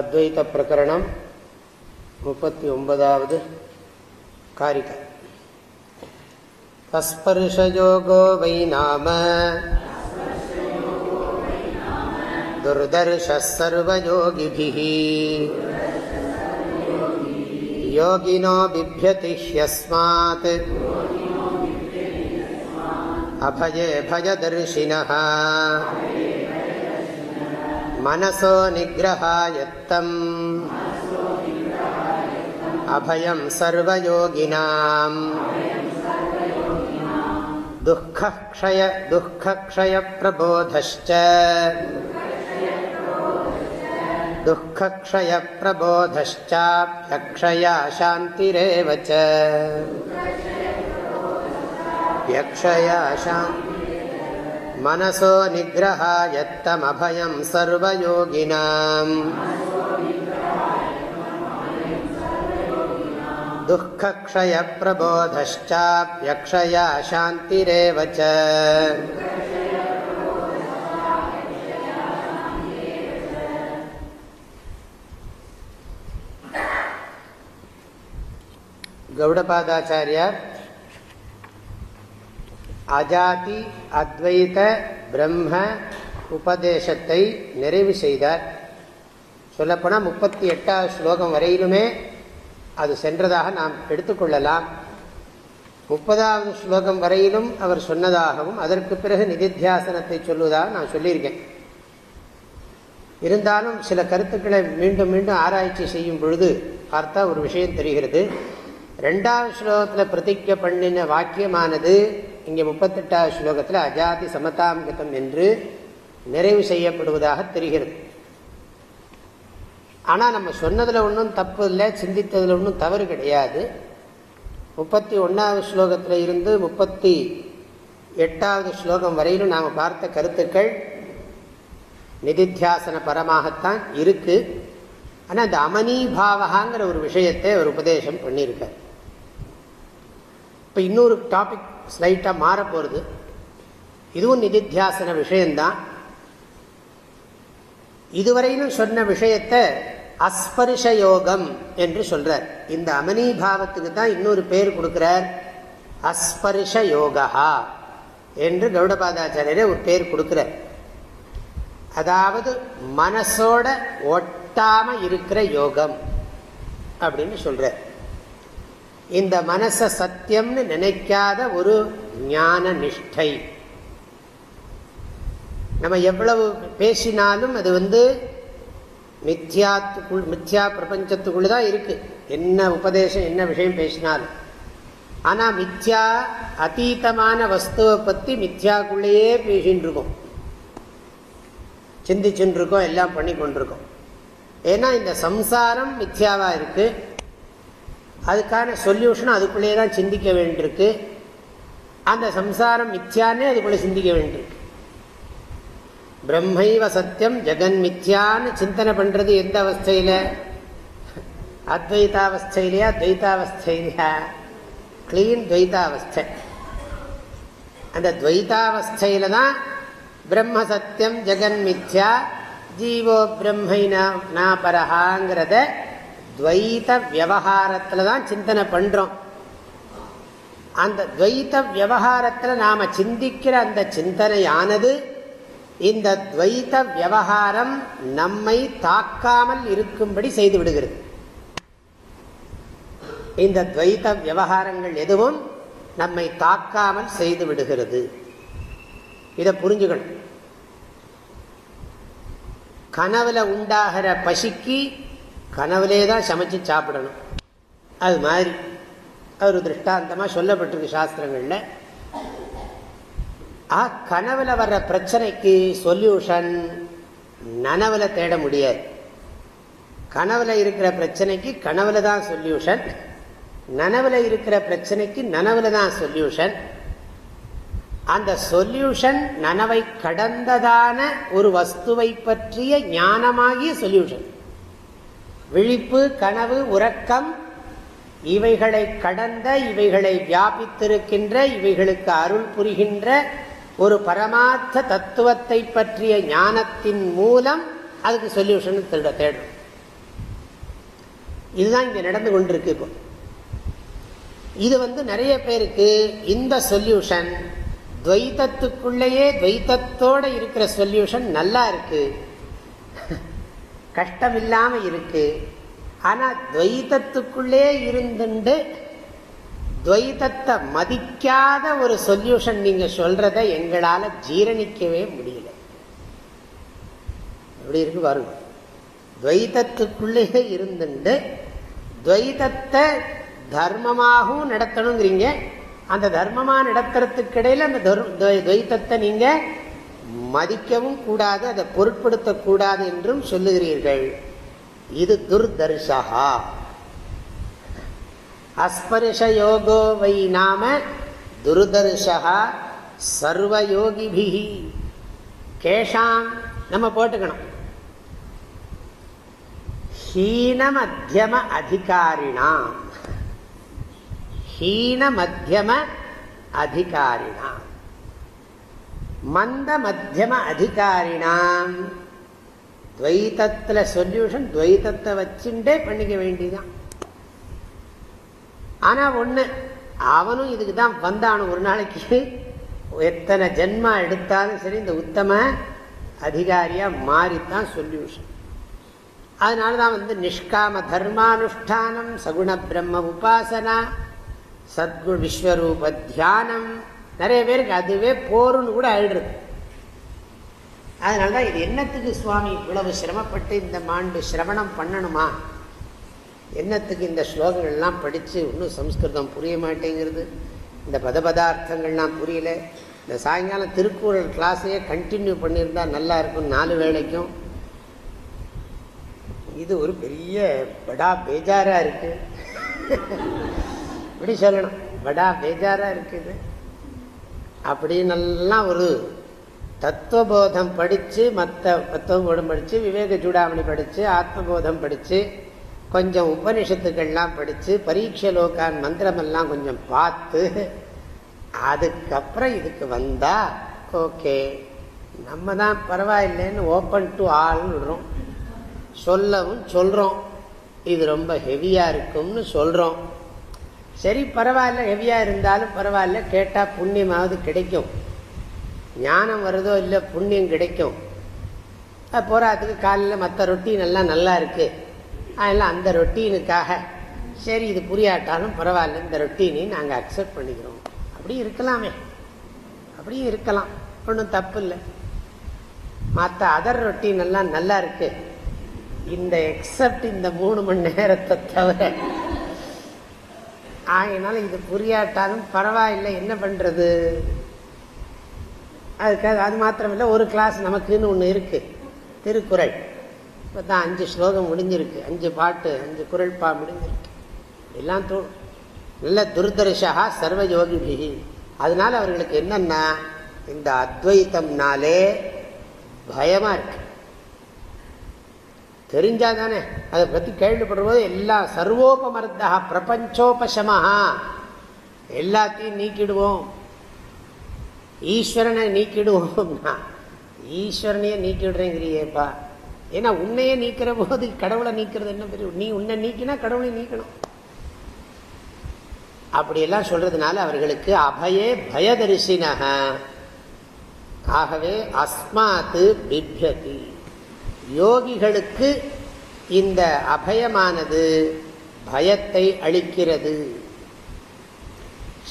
அத்வைத பிரகரணம் முப்பத்தி ஒன்பதாவது காரிகா तस्पर्शयोगो वै नाम दुर्दर्शः सर्वयोगिभिः योगिनो बिभ्यति ह्यस्मात् अभये भयदर्शिनः மனசோ நிகிரகாயத்தம். அபயம் சர்வயோகினாம். துக்கக்ஷய துக்கக்ஷய பிரபோதஷ்ச. துக்கக்ஷய பிரபோதஷ்சாப்யக்ஷயா சாந்திரேவ मनसो निग्रहायत्तमभयं सर्वयोगिनाम् दुःखक्षयप्रबोधश्चाप्यक्षया शान्तिरेव च गौडपादाचार्य அஜாதி அத்வைத பிரம்ம உபதேசத்தை நிறைவு செய்தார். சொல்லப்போனால் முப்பத்தி எட்டாவது ஸ்லோகம் வரையிலுமே அது சென்றதாக நாம் எடுத்துக்கொள்ளலாம் முப்பதாவது ஸ்லோகம் வரையிலும் அவர் சொன்னதாகவும் அதற்கு பிறகு நிதித்தியாசனத்தை சொல்லுவதாக நான் சொல்லியிருக்கேன். இருந்தாலும் சில கருத்துக்களை மீண்டும் மீண்டும் ஆராய்ச்சி செய்யும் பொழுது பார்த்தா ஒரு விஷயம் தெரிகிறது. ரெண்டாவது ஸ்லோகத்தில் பிரதிஜை பண்ணின வாக்கியமானது இங்கே முப்பத்தெட்டாவது ஸ்லோகத்தில் அஜாதி சமதாமிகதம் என்று நிறைவு செய்யப்படுவதாக தெரிகிறது. ஆனால் நம்ம சொன்னதில் ஒன்றும் தப்பு இல்லை சிந்தித்ததில் ஒன்றும் தவறு கிடையாது. முப்பத்தி ஒன்றாவது ஸ்லோகத்தில் இருந்து முப்பத்தி எட்டாவது ஸ்லோகம் வரையிலும் நாம் பார்த்த கருத்துக்கள் நிதித்தியாசன பரமாகத்தான் இருக்குது ஆனால் இந்த அமனீபாவகாங்கிற ஒரு விஷயத்தை ஒரு உபதேசம் பண்ணியிருக்கார். இப்போ இன்னொரு டாபிக் ஸ்லைட்டாக மாறப்போகிறது இதுவும் நிதித்தியாசன விஷயந்தான் இதுவரையிலும் சொன்ன விஷயத்தை அஸ்பர்ஷ யோகம் என்று சொல்றார். இந்த அமனிபாவத்துக்கு தான் இன்னொரு பேர் கொடுக்கிறார். அஸ்பர்ஷ யோகா என்று கௌடபாதாச்சாரியரே ஒரு பேர் கொடுக்கிறார். அதாவது மனசோட ஒட்டாம இருக்கிற யோகம் அப்படின்னு சொல்ற இந்த மனச சத்தியம்னு நினைக்காத ஒரு ஞான நிஷ்டை. நம்ம எவ்வளவு பேசினாலும் அது வந்து மித்யாத்துக்குள் மித்யா பிரபஞ்சத்துக்குள்ள தான் இருக்கு. என்ன உபதேசம் என்ன விஷயம் பேசினாலும். ஆனால் மித்யா அதீதமான வஸ்துவை பற்றி மித்யாக்குள்ளேயே பேசின்னு இருக்கோம் இருக்கோம் எல்லாம் பண்ணி கொண்டிருக்கோம் ஏன்னா இந்த சம்சாரம் மித்யாவாக இருக்குது அதுக்கான சொல்யூஷன் அதுக்குள்ளேயே தான் சிந்திக்க வேண்டியிருக்கு. அந்த சம்சாரம் மித்யானே அதுக்குள்ளே சிந்திக்க வேண்டியிருக்கு. பிரம்மைவ சத்தியம் ஜெகன் மித்யான்னு சிந்தனை பண்ணுறது எந்த அவஸ்தையில்? அத்வைதாவஸ்தையிலையா துவைதாவஸ்தையிலையா? கிளீன் துவைதாவஸ்தை. அந்த துவைதாவஸ்தையில் தான் பிரம்ம சத்தியம் ஜெகன் மித்யா ஜீவோ பிரம்மை நாபரஹாங்கிறத துவைத விவகாரத்தில் தான் சிந்தனை பண்ணுறோம் அந்த துவைத விவகாரத்தில் நாம் சிந்திக்கிற அந்த சிந்தனையானது இந்த துவைத விவகாரம் நம்மை தாக்காமல் இருக்கும்படி செய்து விடுகிறது. இந்த துவைத விவகாரங்கள் எதுவும் நம்மை தாக்காமல் செய்து விடுகிறது. இதை புரிஞ்சுக்கணும். கனவுல உண்டாகிற பசிக்கு கனவுலே தான் சமைச்சு சாப்பிடணும். அது மாதிரி. அவர் திருஷ்டாந்தமாக சொல்லப்பட்டிருக்கு சாஸ்திரங்களில். ஆ கனவுல வர்ற பிரச்சனைக்கு சொல்யூஷன் நனவுல தேட முடியாது. கனவுல இருக்கிற பிரச்சனைக்கு கனவுல தான் சொல்யூஷன் நனவுல இருக்கிற பிரச்சனைக்கு நனவுல தான் சொல்யூஷன் அந்த சொல்யூஷன் நனவை கடந்ததான ஒரு வஸ்துவை பற்றிய ஞானமாகிய சொல்யூஷன் விழிப்பு கனவு உறக்கம் இவைகளை கடந்த இவைகளை வியாபித்திருக்கின்ற இவைகளுக்கு அருள் புரிகின்ற ஒரு பரமார்த்த தத்துவத்தை பற்றிய ஞானத்தின் மூலம் அதுக்கு சொல்யூஷன் தேட தேடும் இதுதான் இங்கே நடந்து கொண்டிருக்கு இப்போ. இது வந்து நிறைய பேருக்கு இந்த சொல்யூஷன் துவைத்தத்துக்குள்ளேயே துவைத்தத்தோட இருக்கிற சொல்யூஷன் நல்லா இருக்குது கஷ்டம் இல்லாமல் இருக்கு. ஆனால் துவைத்தத்துக்குள்ளே இருந்துண்டு துவைத்தத்தை மதிக்காத ஒரு சொல்யூஷன் நீங்கள் சொல்றத எங்களால் ஜீரணிக்கவே முடியல. எப்படி இருக்கு பாருங்க. துவைத்தத்துக்குள்ளேயே இருந்துண்டு. துவைத்தத்தை தர்மமாகவும் நடத்தணுங்கிறீங்க. அந்த தர்மமாக நடத்துறதுக்கு இடையில் அந்த துவைத்தத்தை நீங்கள் மதிக்கவும் கூடாது அதை பொருட்படுத்தக்கூடாது என்றும் சொல்லுகிறீர்கள். இது துர்தர்ஷகா. அஸ்பர்ஷ யோகோ வை நாம துர்தர்ஷகா சர்வயோகிபிகி கேஷாம் நம்ம போட்டுக்கணும். ஹீன மத்தியம அதிகாரிணாம் ஹீன மத்தியம அதிகாரிணாம் மந்த மத்தியம அதிகாரினாம். துவைத்தத்தில் சொல்யூஷன் துவைத்தத்தை வச்சுட்டே பண்ணிக்க வேண்டியதான் ஆனால் ஒன்று அவனும் இதுக்கு தான் வந்தானு ஒரு நாளைக்கு. எத்தனை ஜென்மா எடுத்தாலும் சரி இந்த உத்தம அதிகாரியாக மாறித்தான் சொல்யூஷன் அதனாலதான் வந்து நிஷ்காம தர்மானுஷ்டானம் சகுண பிரம்ம உபாசனா சத்குண விஸ்வரூப தியானம் நிறைய பேருக்கு அதுவே போருன்னு கூட ஆயிடுறது. அதனாலதான் இது என்னத்துக்கு சுவாமி இவ்வளவு சிரமப்பட்டு இந்த மாண்டு சிரவணம் பண்ணணுமா? என்னத்துக்கு இந்த ஸ்லோகங்கள்லாம் படித்து இன்னும் சம்ஸ்கிருதம் புரிய மாட்டேங்கிறது? இந்த பத பதார்த்தங்கள்லாம் புரியல. இந்த சாயங்காலம் திருக்குறள் கிளாஸையே கண்டினியூ பண்ணியிருந்தால் நல்லா இருக்கும் நாலு வேலைக்கும் இது ஒரு பெரிய படா பேஜாராக இருக்குது இப்படி சொல்லணும். படா பேஜாராக இருக்குது அப்படின்னெல்லாம் ஒரு தத்துவபோதம் படித்து மற்ற தத்துவபோதம் படித்து விவேக சூடாமணி படித்து ஆத்மபோதம் படித்து கொஞ்சம் உபனிஷத்துக்கள்லாம் படித்து பரீட்சை லோக்கான் மந்திரமெல்லாம் கொஞ்சம் பார்த்து அதுக்கப்புறம் இதுக்கு வந்தால் ஓகே நம்ம தான் பரவாயில்லைன்னு ஓப்பன் டு ஆள்னு விடுறோம். சொல்லவும் சொல்கிறோம் இது ரொம்ப ஹெவியாக இருக்கும்னு சொல்கிறோம் சரி பரவாயில்ல ஹெவியாக இருந்தாலும் பரவாயில்ல கேட்டால் புண்ணியமாவது கிடைக்கும். ஞானம் வருதோ இல்லை புண்ணியம் கிடைக்கும். போராத்துக்கு காலையில் மற்ற ரொட்டீன் எல்லாம் நல்லா இருக்குது அதெல்லாம் அந்த ரொட்டீனுக்காக. சரி இது புரியாட்டாலும் பரவாயில்ல இந்த ரொட்டீனையும் நாங்கள் அக்செப்ட் பண்ணிக்கிறோம். அப்படியும் இருக்கலாமே. அப்படியும் இருக்கலாம். ஒன்றும் தப்பு இல்லை. மற்ற அதர் ரொட்டீன் எல்லாம் நல்லா இருக்குது இந்த எக்ஸப்ட் இந்த மூணு மணி நேரத்தை தவிர ஆகினாலும் இது புரியாட்டாலும் பரவாயில்லை என்ன பண்ணுறது அதுக்காக அது மாத்திரமில்லை ஒரு கிளாஸ் நமக்குன்னு ஒன்று இருக்குது திருக்குறள். இப்போ தான் அஞ்சு ஸ்லோகம் முடிஞ்சிருக்கு. அஞ்சு பாட்டு அஞ்சு குரல் பா முடிஞ்சிருக்கு. எல்லாம் தோ நல்ல துர்தர்ஷா சர்வ யோகிபிகி அவர்களுக்கு என்னென்னா இந்த அத்வைத்தம்னாலே பயமாக இருக்குது தெரிஞ்சா தானே அதை பற்றி கேள்விப்படும்போது எல்லா சர்வோபமர்த்தா பிரபஞ்சோபசமஹா. எல்லாத்தையும் நீக்கிடுவோம். ஈஸ்வரனை நீக்கிடுவோம்னா ஈஸ்வரனையே நீக்கிடுறேங்கிறியேப்பா. ஏன்னா உன்னையே நீக்கிற போது கடவுளை நீக்கிறது என்ன பெரிய நீ உன்னை நீக்கினா கடவுளை நீக்கணும். அப்படியெல்லாம் சொல்றதுனால அவர்களுக்கு அபயே பயதரிசினக ஆகவே அஸ்மாத்து பிப்யதி. யோகிகளுக்கு இந்த அபயமானது பயத்தை அளிக்கிறது.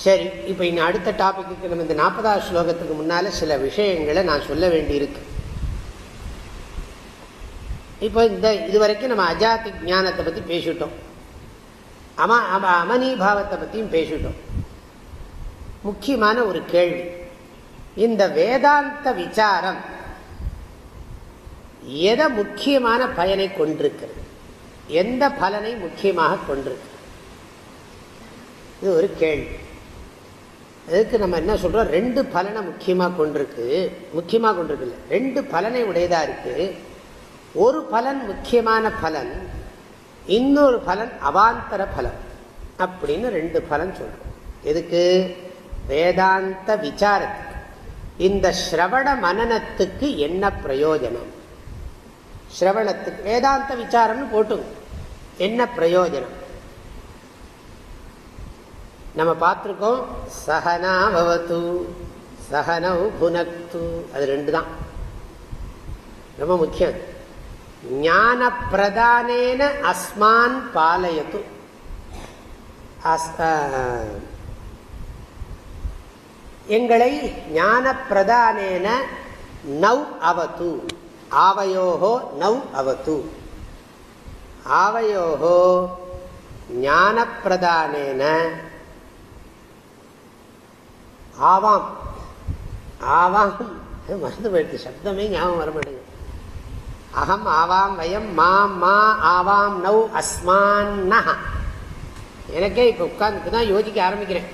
சரி இப்போ இன்னும் அடுத்த டாபிக்கு நம்ம இந்த நாற்பதாவது ஸ்லோகத்துக்கு முன்னால் சில விஷயங்களை நான் சொல்ல வேண்டியிருக்கு. இப்போ இந்த இதுவரைக்கும் நம்ம அஜாதி ஞானத்தை பற்றி பேசிட்டோம். அம அமனிபாவத்தை பற்றியும் பேசிட்டோம். முக்கியமான ஒரு கேள்வி. இந்த வேதாந்த விசாரம் எதை முக்கியமான பயனை கொண்டிருக்கிறது? எந்த பலனை முக்கியமாக கொண்டிருக்கு இது ஒரு கேள்வி. அதுக்கு நம்ம என்ன சொல்றோம்? ரெண்டு பலனை முக்கியமாக கொண்டிருக்கு முக்கியமாக கொண்டிருக்கு ரெண்டு பலனை உடையதா இருக்கு? ஒரு பலன் முக்கியமான பலன் இன்னொரு பலன் அவாந்தர பலன் அப்படின்னு ரெண்டு பலன் சொல்றோம். எதுக்கு? வேதாந்த விசாரத்துக்கு. இந்த ஸ்ரவண மனநத்துக்கு என்ன பிரயோஜனம்? சிரவணத்துக்கு வேதாந்த விசாரம்னு போட்டுங்க. என்ன பிரயோஜனம்? நம்ம பார்த்துருக்கோம் சகனா பவத்து சகனவு புனக்து. அது ரெண்டு தான் ரொம்ப முக்கியம். ஞான பிரதானேன அஸ்மான் பாலயத்து. எங்களை ஞான பிரதானேன நவ் அவத்து. ஆவையோகோ நவ் அவத்து. ஆவையோகோ ஞான பிரதானேன ஆவாம். ஆவாம். மறந்து போயிடுச்சு. சப்தமே ஞாபகம் வர மாட்டேங்குது. அகம் ஆவாம் வயம் மாம் மா ஆவாம் நவ் அஸ்மான் எனக்கே இப்போ உட்காந்துட்டு தான் யோசிக்க ஆரம்பிக்கிறேன்.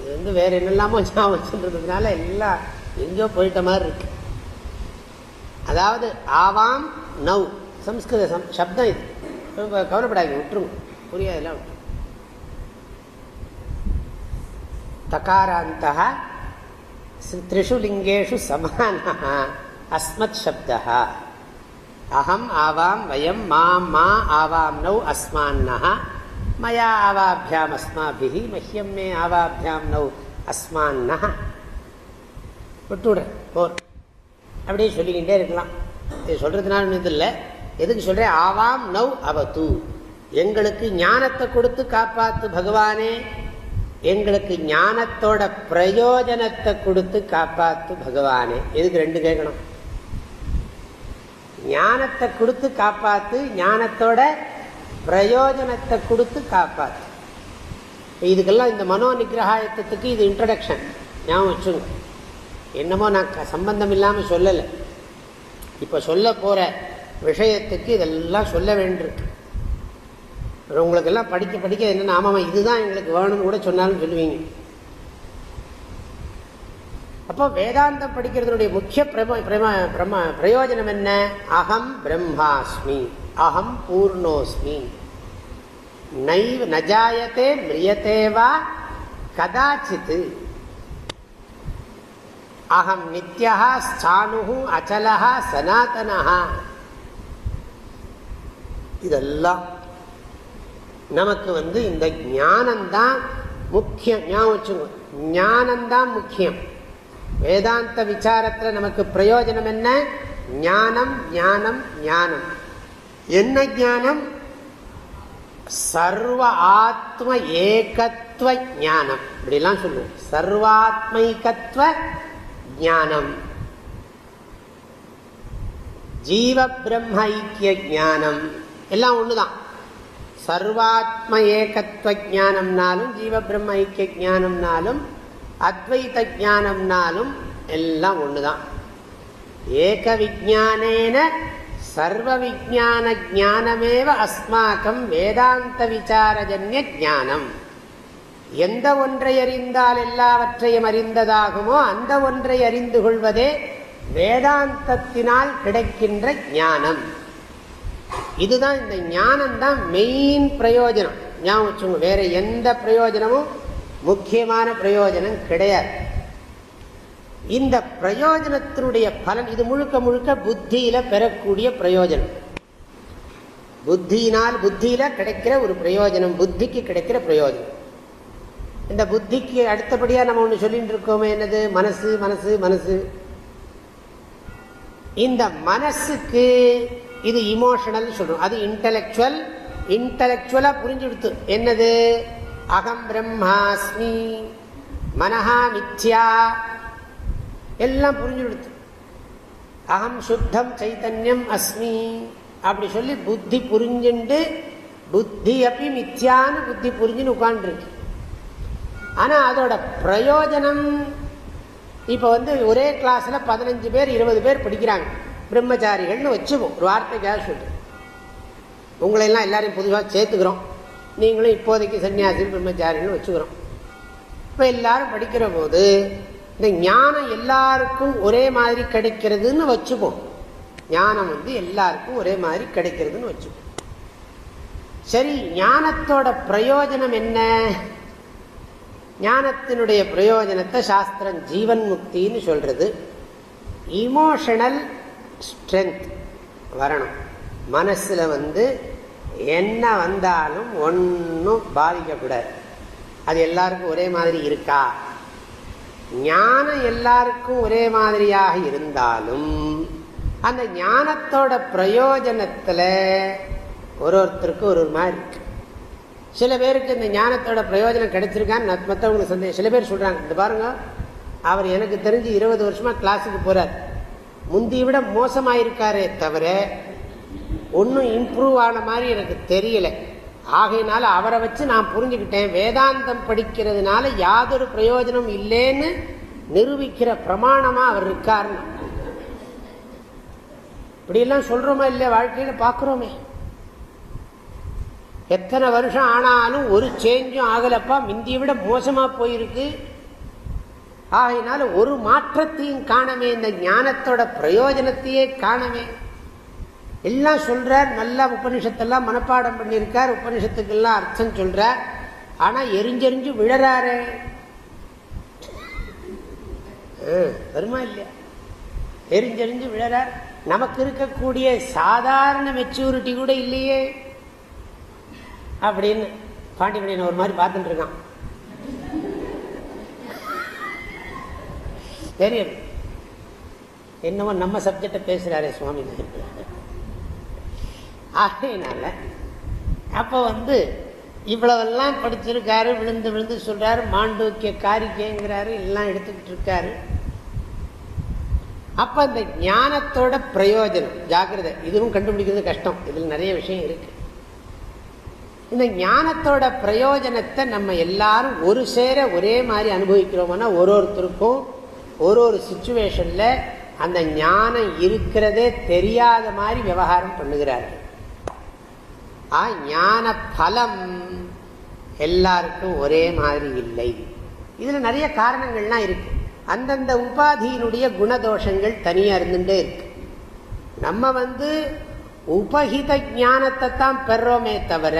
இது வந்து வேறு என்னெல்லாமோ ஞாபகம் வச்சுருந்ததுனால எல்லாம் எங்கேயோ போயிட்ட மாதிரி இருக்குது அதாவது ஆவாம் நவ் சம்ஸ்கிருத சம் சப்தம் இது. கவலைப்படாதீங்க விட்டுருங்க. புரியாதெல்லாம் விட்டுருங்க தகாராந்தா த்ரிஷு லிங்கேஷு சமானா அஸ்மத் சப்தா அகம் ஆவாம் வயம் மாம் மா ஆவாம் நௌ அஸ்மான்னா மயா ஆவாபியாம் அஸ்மாபிஹி மஹ்யம் மே ஆவாபியாம் நௌ அஸ்மான்னா விட்டுடுறேன் போர். அப்படியே சொல்லிக்கிட்டே இருக்கலாம். இது சொல்றதுனால இது இல்லை. எதுக்கு சொல்கிறேன் ஆவாம் நவ் அவத்து எங்களுக்கு ஞானத்தை கொடுத்து காப்பாத்து பகவானே. எங்களுக்கு ஞானத்தோட பிரயோஜனத்தை கொடுத்து காப்பாத்து பகவானே. எதுக்கு ரெண்டு கேட்கணும்? ஞானத்தை கொடுத்து காப்பாத்து ஞானத்தோட பிரயோஜனத்தை கொடுத்து காப்பாத்து. இதுக்கெல்லாம் இந்த மனோ நிகிரகாயத்துக்கு இது இன்ட்ரடக்ஷன் ஞாபகம் வச்சுங்க என்னமோ நான் சம்பந்தம் இல்லாமல் சொல்லலை. இப்போ சொல்ல போகிற விஷயத்துக்கு இதெல்லாம் சொல்ல வேண்டியிருக்கு. உங்களுக்கெல்லாம் படிக்க படிக்க என்ன ஆமாம் இதுதான் எங்களுக்கு வேணும்னு கூட சொன்னாலும் சொல்லுவீங்க. அப்போ வேதாந்தம் படிக்கிறதுனுடைய முக்கிய பிரம பிரயோஜனம் என்ன? அகம் பிரம்மாஸ்மி அகம் பூர்ணோஸ்மி. நைவ் நஜாயத்தே மிரியத்தேவா கதாச்சித்து அகம் நித்யா ஸ்தானு அச்சலா சனாதனா இதெல்லாம் நமக்கு வந்து இந்த ஞானந்தான் முக்கியம். ஞாபகம் ஞானந்தான் முக்கியம். வேதாந்த விசாரத்தில் நமக்கு பிரயோஜனம் என்ன? ஞானம் ஞானம் ஞானம். என்ன ஞானம்? சர்வ ஆத்ம ஏகத்துவ ஞானம். இப்படிலாம் சொல்லுவோம். சர்வாத்மைகத்துவ ஜானம் ஜீவ பிரம்ம ஐக்கிய ஜானம் எல்லாம் ஒண்ணுதான் சர்வாத்ம ஏகத்துவ ஜானம்னாலும் ஜீவ பிரம்ம ஐக்கிய ஜானம்னாலும் அத்வைத ஜானம்னாலும் எல்லாம் ஒண்ணுதான் ஏக விஜானேன சர்வ விஜான ஜானமேவ அஸ்மாக்கம் வேதாந்த விசாரஜன்ய ஜானம் எந்த ஒன்றை அறிந்தால் எல்லாவற்றையும் அறிந்ததாகுமோ அந்த ஒன்றை அறிந்து கொள்வதே வேதாந்தத்தினால் கிடைக்கின்ற ஞானம். இதுதான் இந்த ஞானம் தான் மெயின் பிரயோஜனம். ஞாபகம் வேற எந்த பிரயோஜனமும் முக்கியமான பிரயோஜனம் கிடையாது. இந்த பிரயோஜனத்தினுடைய பலன் இது முழுக்க முழுக்க புத்தியில பெறக்கூடிய பிரயோஜனம். புத்தியினால் புத்தியில கிடைக்கிற ஒரு பிரயோஜனம் புத்திக்கு கிடைக்கிற பிரயோஜனம். இந்த புத்திக்கு அடுத்தபடியாக நம்ம ஒன்று சொல்லிட்டு இருக்கோமே என்னது? மனசு மனசு மனசு. இந்த மனசுக்கு இது இமோஷனல் சொல்கிறோம் அது இன்டலெக்சுவல் இன்டலெக்சுவலா புரிஞ்சுடுத்து. என்னது? அகம் பிரம்மாஸ்மி மனஹா மித்யா. எல்லாம் புரிஞ்சுடுத்து. அகம் சுத்தம் சைத்தன்யம் அஸ்மி. அப்படி சொல்லி புத்தி புரிஞ்சுண்டு புத்தி அப்படி மித்யான்னு புத்தி புரிஞ்சுன்னு உட்காந்துருக்கு ஆனால் அதோட பிரயோஜனம் இப்போ வந்து ஒரே கிளாஸில் பதினஞ்சு பேர் இருபது பேர் படிக்கிறாங்க. பிரம்மச்சாரிகள்னு வச்சுப்போம். ஒரு வார்த்தைக்காக சொல்லி உங்களையெல்லாம் எல்லாரையும் புதுசாக சேர்த்துக்கிறோம். நீங்களும் இப்போதைக்கு சன்னியாசி பிரம்மச்சாரின்னு வச்சுக்கிறோம். இப்போ எல்லாரும் படிக்கிற போது இந்த ஞானம் எல்லாருக்கும் ஒரே மாதிரி கிடைக்கிறதுன்னு வச்சுப்போம். ஞானம் வந்து எல்லாருக்கும் ஒரே மாதிரி கிடைக்கிறதுன்னு வச்சுப்போம். சரி ஞானத்தோட பிரயோஜனம் என்ன? ஞானத்தினுடைய பிரயோஜனத்தை சாஸ்திரம் ஜீவன் முக்தின்னு சொல்றது. இமோஷனல் ஸ்ட்ரென்த் வரணும். மனசில் வந்து என்ன வந்தாலும் ஒன்றும் பாதிக்கக்கூடாது. அது எல்லாருக்கும் ஒரே மாதிரி இருக்கா? ஞானம் எல்லாருக்கும் ஒரே மாதிரியாக இருந்தாலும் அந்த ஞானத்தோட பிரயோஜனத்தில் ஒரு ஒருத்தருக்கு ஒரு ஒரு மாதிரி இருக்கு. சில பேருக்கு இந்த ஞானத்தோட பிரயோஜனம் கிடைச்சிருக்கான்னு மற்றவங்களுக்கு சந்தேகம். சில பேர் சொல்கிறாங்க இந்த பாருங்க அவர் எனக்கு தெரிஞ்சு இருபது வருஷமாக கிளாஸுக்கு போகிறார் முந்தி விட மோசமாயிருக்காரே தவிர ஒன்றும் இம்ப்ரூவ் ஆன மாதிரி எனக்கு தெரியல. ஆகையினால அவரை வச்சு நான் புரிஞ்சுக்கிட்டேன். வேதாந்தம் படிக்கிறதுனால யாதொரு பிரயோஜனம் இல்லைன்னு நிரூபிக்கிற பிரமாணமாக அவர் இருக்காருன்னு. இப்படியெல்லாம் சொல்கிறோமா இல்லையா வாழ்க்கையில? பார்க்குறோமே. எத்தனை வருஷம் ஆனாலும் ஒரு சேஞ்சும் ஆகலப்பா. முந்தியை விட மோசமாக போயிருக்கு. ஆகையினால ஒரு மாற்றத்தையும் காணமே. இந்த ஞானத்தோட பிரயோஜனத்தையே காணமே. எல்லாம் சொல்கிறார் நல்லா உபனிஷத்தெல்லாம் மனப்பாடம் பண்ணியிருக்கார். உபனிஷத்துக்கெல்லாம் அர்த்தம் சொல்கிறார் ஆனால் எரிஞ்செறிஞ்சு விழறாரு. வருமா இல்லையா? எரிஞ்செறிஞ்சு விழறார். நமக்கு இருக்கக்கூடிய சாதாரண மெச்சூரிட்டி கூட இல்லையே. அப்படின்னு பாண்டிமணியன் ஒரு மாதிரி பார்த்துட்டு இருக்கான். தெரியும். என்னவோ நம்ம சப்ஜெக்ட பேசுறாரே சுவாமி. ஆகையினால அப்போ வந்து இவ்வளவெல்லாம் படிச்சிருக்காரு விழுந்து விழுந்து சொல்றாரு மாண்டூக்கிய காரிக்கைங்கிறாரு எல்லாம் எடுத்துக்கிட்டு இருக்காரு. அப்ப இந்த ஞானத்தோட பிரயோஜனம் ஜாக்கிரதை இதுவும் கண்டுபிடிக்கிறது கஷ்டம். இதுல நிறைய விஷயம் இருக்கு. இந்த ஞானத்தோட பிரயோஜனத்தை நம்ம எல்லாரும் ஒரு சேர ஒரே மாதிரி அனுபவிக்கிறோம்னா ஒரு ஒருத்தருக்கும் ஒரு ஒரு சுச்சுவேஷனில் அந்த ஞானம் இருக்கிறதே தெரியாத மாதிரி விவகாரம் பண்ணுகிறார்கள். ஆ ஞான பலம் எல்லாருக்கும் ஒரே மாதிரி இல்லை. இதில் நிறைய காரணங்கள்லாம் இருக்கு. அந்தந்த உபாதியினுடைய குணதோஷங்கள் தனியாக இருந்துட்டே இருக்கு. நம்ம வந்து உபகித ஞானத்தை தான் பெறோமே தவிர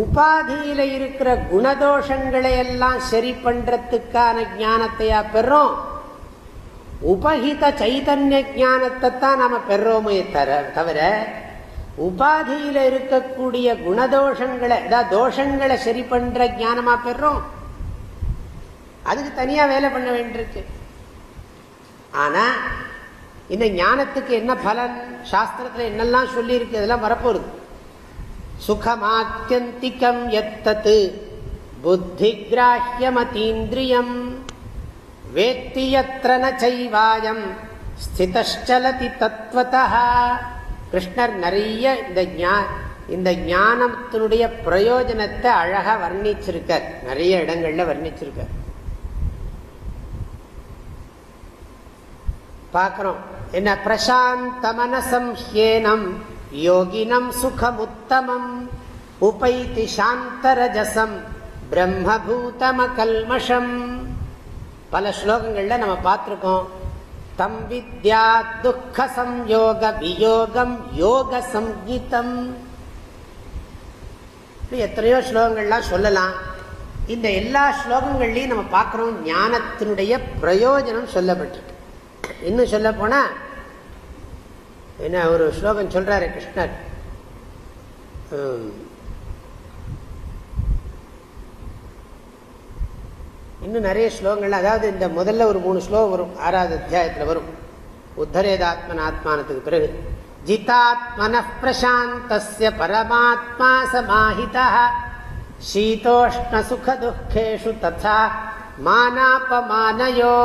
உபாதியில இருக்கிற குணதோஷங்களை எல்லாம் சரி பண்றதுக்கான ஞானத்தையா பெறோம் உபகித சைதன்ய ஞானத்தை தான் நம்ம பெறோமே தர தவிர உபாதியில இருக்கக்கூடிய குணதோஷங்களை ஏதாவது தோஷங்களை சரி பண்ற ஞானமா பெறோம் அதுக்கு தனியா வேலை பண்ண வேண்டியிருக்கு. ஆனா இந்த ஞானத்துக்கு என்ன பலன்? சாஸ்திரத்தில் என்னெல்லாம் சொல்லி இருக்கு இதெல்லாம் வரப்போகுது. சுகமாத்தியந்திகம் எத்தத்து புத்தி கிராஹ்யமதீந்திரியம் வேத்தி யத்ர செய்வாயம் ஸ்திதலதி தத்வதா கிருஷ்ணர் நிறைய இந்த இந்த ஞானத்தினுடைய பிரயோஜனத்தை அழகாக வர்ணிச்சிருக்கார். நிறைய இடங்களில் வர்ணிச்சிருக்கார். பார்க்குறோம். என்ன பிரசாந்த மனசம் ஹேனம் யோகினம் சுகமுத்தமம் உபைதி சாந்தரஜசம் பிரம்மபூதம கல்மஷம் பல ஸ்லோகங்கள்ல நம்ம பார்த்துருக்கோம் தம் வித்யா துக்க சம்யோக வியோகம் யோக சங்கீதம் எத்தனையோ ஸ்லோகங்கள்லாம் சொல்லலாம் இந்த எல்லா ஸ்லோகங்கள்லையும் நம்ம பார்க்குறோம் ஞானத்தினுடைய பிரயோஜனம் சொல்லப்பட்டிருக்கு இன்னும் சொல்ல போனா என்ன ஒரு ஸ்லோகம் சொல்றாரு கிருஷ்ணர். இன்னும் நிறைய ஸ்லோகங்கள் அதாவது இந்த முதல்ல ஒரு மூணு ஸ்லோகம் வரும் ஆறாவது அத்தியாயத்தில் வரும். உத்தரேதாத்மன் ஆத்மானத்துக்கு பிறகு. ஜிதாத்மன பிரசாந்த பரமாத்மா சமாஹிதா. சீதோஷ்ண சுக துக்கேஷு ததா. மானாபமானயோ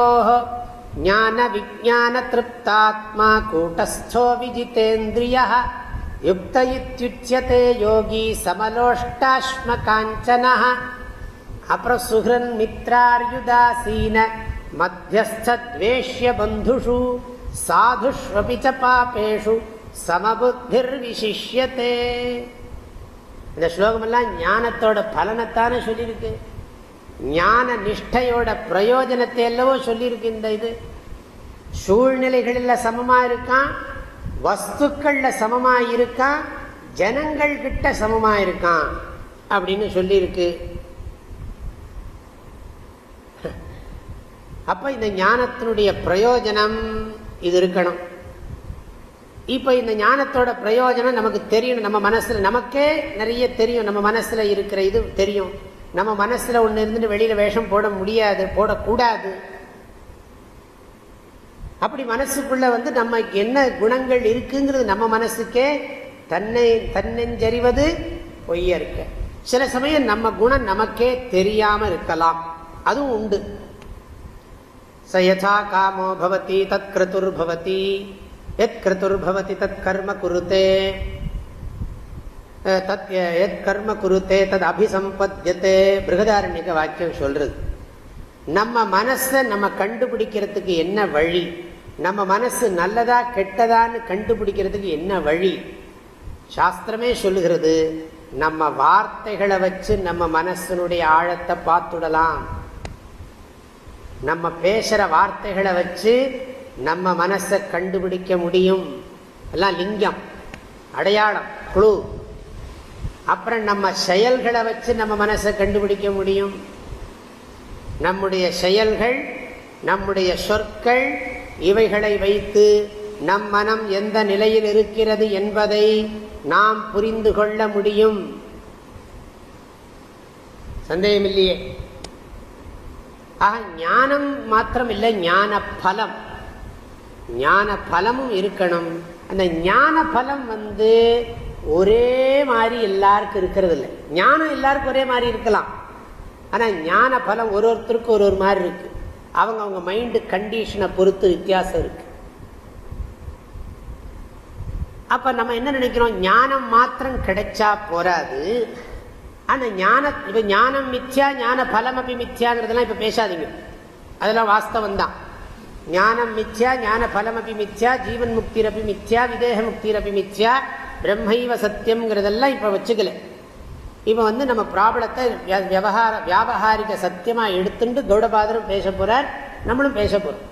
ஞான விஜான திருப்தாத்மா கூட்டஸ்தோ விஜிதேந்திரிய யுக்த இத்தியுச்சியதே யோகி சமலோஷ்டாஸ்ம காஞ்சன அப்புறம் சுஹ்ரன் மித்ரார்யுதாசீன மத்தியஸ்தத்வேஷ்ய பந்துஷு சாதுஷ்வபி ச பாபேஷு சமபுத்திர் விசிஷ்யத்தே இந்த ஸ்லோகமெல்லாம் ஞானத்தோட பலனைத்தானே சொல்லியிருக்கு. ஞான நிஷ்டையோட பிரயோஜனத்தை எல்லவோ சொல்லியிருக்கு இந்த இது. சூழ்நிலைகளில் சமமாக இருக்கான் வஸ்துக்களில் சமமாக இருக்கான் ஜனங்கள் கிட்ட சமமா இருக்கான் அப்படின்னு சொல்லியிருக்கு. அப்போ இந்த ஞானத்தினுடைய பிரயோஜனம் இது இருக்கணும். இப்போ இந்த ஞானத்தோட பிரயோஜனம் நமக்கு தெரியணும். நம்ம மனசில் நமக்கே நிறைய தெரியும். நம்ம மனசில் இருக்கிற இது தெரியும். நம்ம மனசுல ஒன்று இருந்துட்டு வெளியில வேஷம் போட முடியாது போடக்கூடாது. அப்படி மனசுக்குள்ள வந்து நம்ம என்ன குணங்கள் இருக்குங்கிறது நம்ம மனசுக்கே தன்னை தன்னெஞ்சறிவது பொய்ய இருக்க. சில சமயம் நம்ம குணம் நமக்கே தெரியாமல் இருக்கலாம். அதுவும் உண்டு. சயசா காமோ பவதி தத் கிருத்துர்பவதி பவதி. எத் கிரதுர்பவதி தத் கர்ம குருத்தே. தத் எத் கர்ம குருத்தே தத் அபிசம்பத்தியத்தே பிருகதாரண்யக வாக்கியம் சொல்றது. நம்ம மனசை நம்ம கண்டுபிடிக்கிறதுக்கு என்ன வழி? நம்ம மனசு நல்லதா கெட்டதான்னு கண்டுபிடிக்கிறதுக்கு என்ன வழி? சாஸ்திரமே சொல்லுகிறது நம்ம வார்த்தைகளை வச்சு நம்ம மனசனுடைய ஆழத்தை பார்த்துடலாம். நம்ம பேசுற வார்த்தைகளை வச்சு நம்ம மனசை கண்டுபிடிக்க முடியும். எல்லாம் லிங்கம் அடையாளம் குழு அப்புறம் நம்ம செயல்களை வச்சு நம்ம மனசை கண்டுபிடிக்க முடியும். நம்முடைய செயல்கள் நம்முடைய சொற்கள் இவைகளை வைத்து நம் மனம் எந்த நிலையில் இருக்கிறது என்பதை நாம் புரிந்து கொள்ள முடியும். சந்தேகமில்லையே? ஆக ஞானம் மாத்திரம் இல்லை ஞான பலம் ஞான பலமும் இருக்கணும். அந்த ஞான பலம் வந்து ஒரே மாதிரி எல்லாருக்கும் இருக்கிறது இல்லை ஞானம் எல்லாருக்கும் ஒரே மாதிரி இருக்கலாம். ஆனால் ஞான பலம் ஒரு ஒருத்தருக்கும் ஒரு ஒரு மாதிரி இருக்கு. அவங்க அவங்க மைண்டு கண்டிஷனை பொறுத்து வித்தியாசம் இருக்கு. அப்ப நம்ம என்ன நினைக்கிறோம்? ஞானம் மாத்திரம் கிடைச்சா போராது. ஆனா ஞான இப்போ ஞானம் மித்யா ஞான பலம் அப்படி மித்யாங்கிறதெல்லாம் இப்போ பேசாதீங்க. அதெல்லாம் வாஸ்தவம் தான். ஞானம் மித்யா ஞான அப்படி மித்யா ஜீவன் முக்திரபி மித்யா விதேக முக்திரபி மித்யா பிரம்மைவ சத்தியம்ங்கிறதெல்லாம் இப்போ வச்சுக்கல. இப்போ வந்து நம்ம ப்ராப்ளத்தை விவகார வியாபகாரிக சத்தியமாக எடுத்துட்டு கௌடபாதரும் பேச போகிறார் நம்மளும் பேச போகிறோம்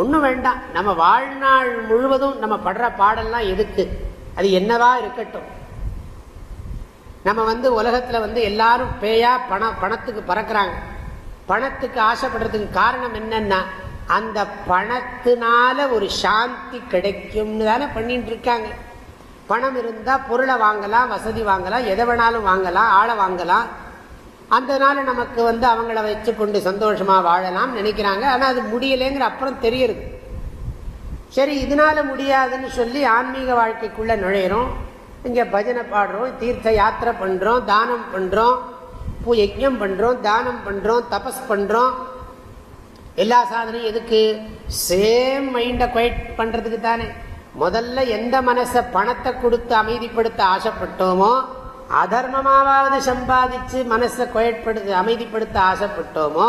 ஒன்றும் வேண்டாம். நம்ம வாழ்நாள் முழுவதும் நம்ம படுற பாடெல்லாம் எதுக்கு? அது என்னவா இருக்கட்டும். நம்ம வந்து உலகத்தில் வந்து எல்லாரும் பேயா பணம் பணத்துக்கு பறக்கிறாங்க. பணத்துக்கு ஆசைப்படுறதுக்கு காரணம் என்னன்னா அந்த பணத்தினால ஒரு சாந்தி கிடைக்கும்னு தானே பண்ணிட்டு இருக்காங்க. பணம் இருந்தால் பொருளை வாங்கலாம் வசதி வாங்கலாம் எதை வேணாலும் வாங்கலாம் ஆளை வாங்கலாம். அதனால நமக்கு வந்து அவங்கள வச்சு கொண்டு சந்தோஷமாக வாழலாம் நினைக்கிறாங்க. ஆனால் அது முடியலைங்கிற அப்புறம் தெரியுது. சரி இதனால முடியாதுன்னு சொல்லி ஆன்மீக வாழ்க்கைக்குள்ளே நுழையிறோம். இங்கே பஜனை பாடுறோம் தீர்த்த யாத்திரை பண்ணுறோம் தானம் பண்ணுறோம் பூ யஜ்யம் பண்ணுறோம் தானம் பண்ணுறோம் தபஸ் பண்ணுறோம் எல்லா சாதனையும் எதுக்கு? சேம் மைண்டை குவைட் பண்ணுறதுக்கு தானே. முதல்ல எந்த மனசை பணத்தை கொடுத்து அமைதிப்படுத்த ஆசைப்பட்டோமோ அதர்மமாவது சம்பாதிச்சு மனசை கொயட்படுத்து அமைதிப்படுத்த ஆசைப்பட்டோமோ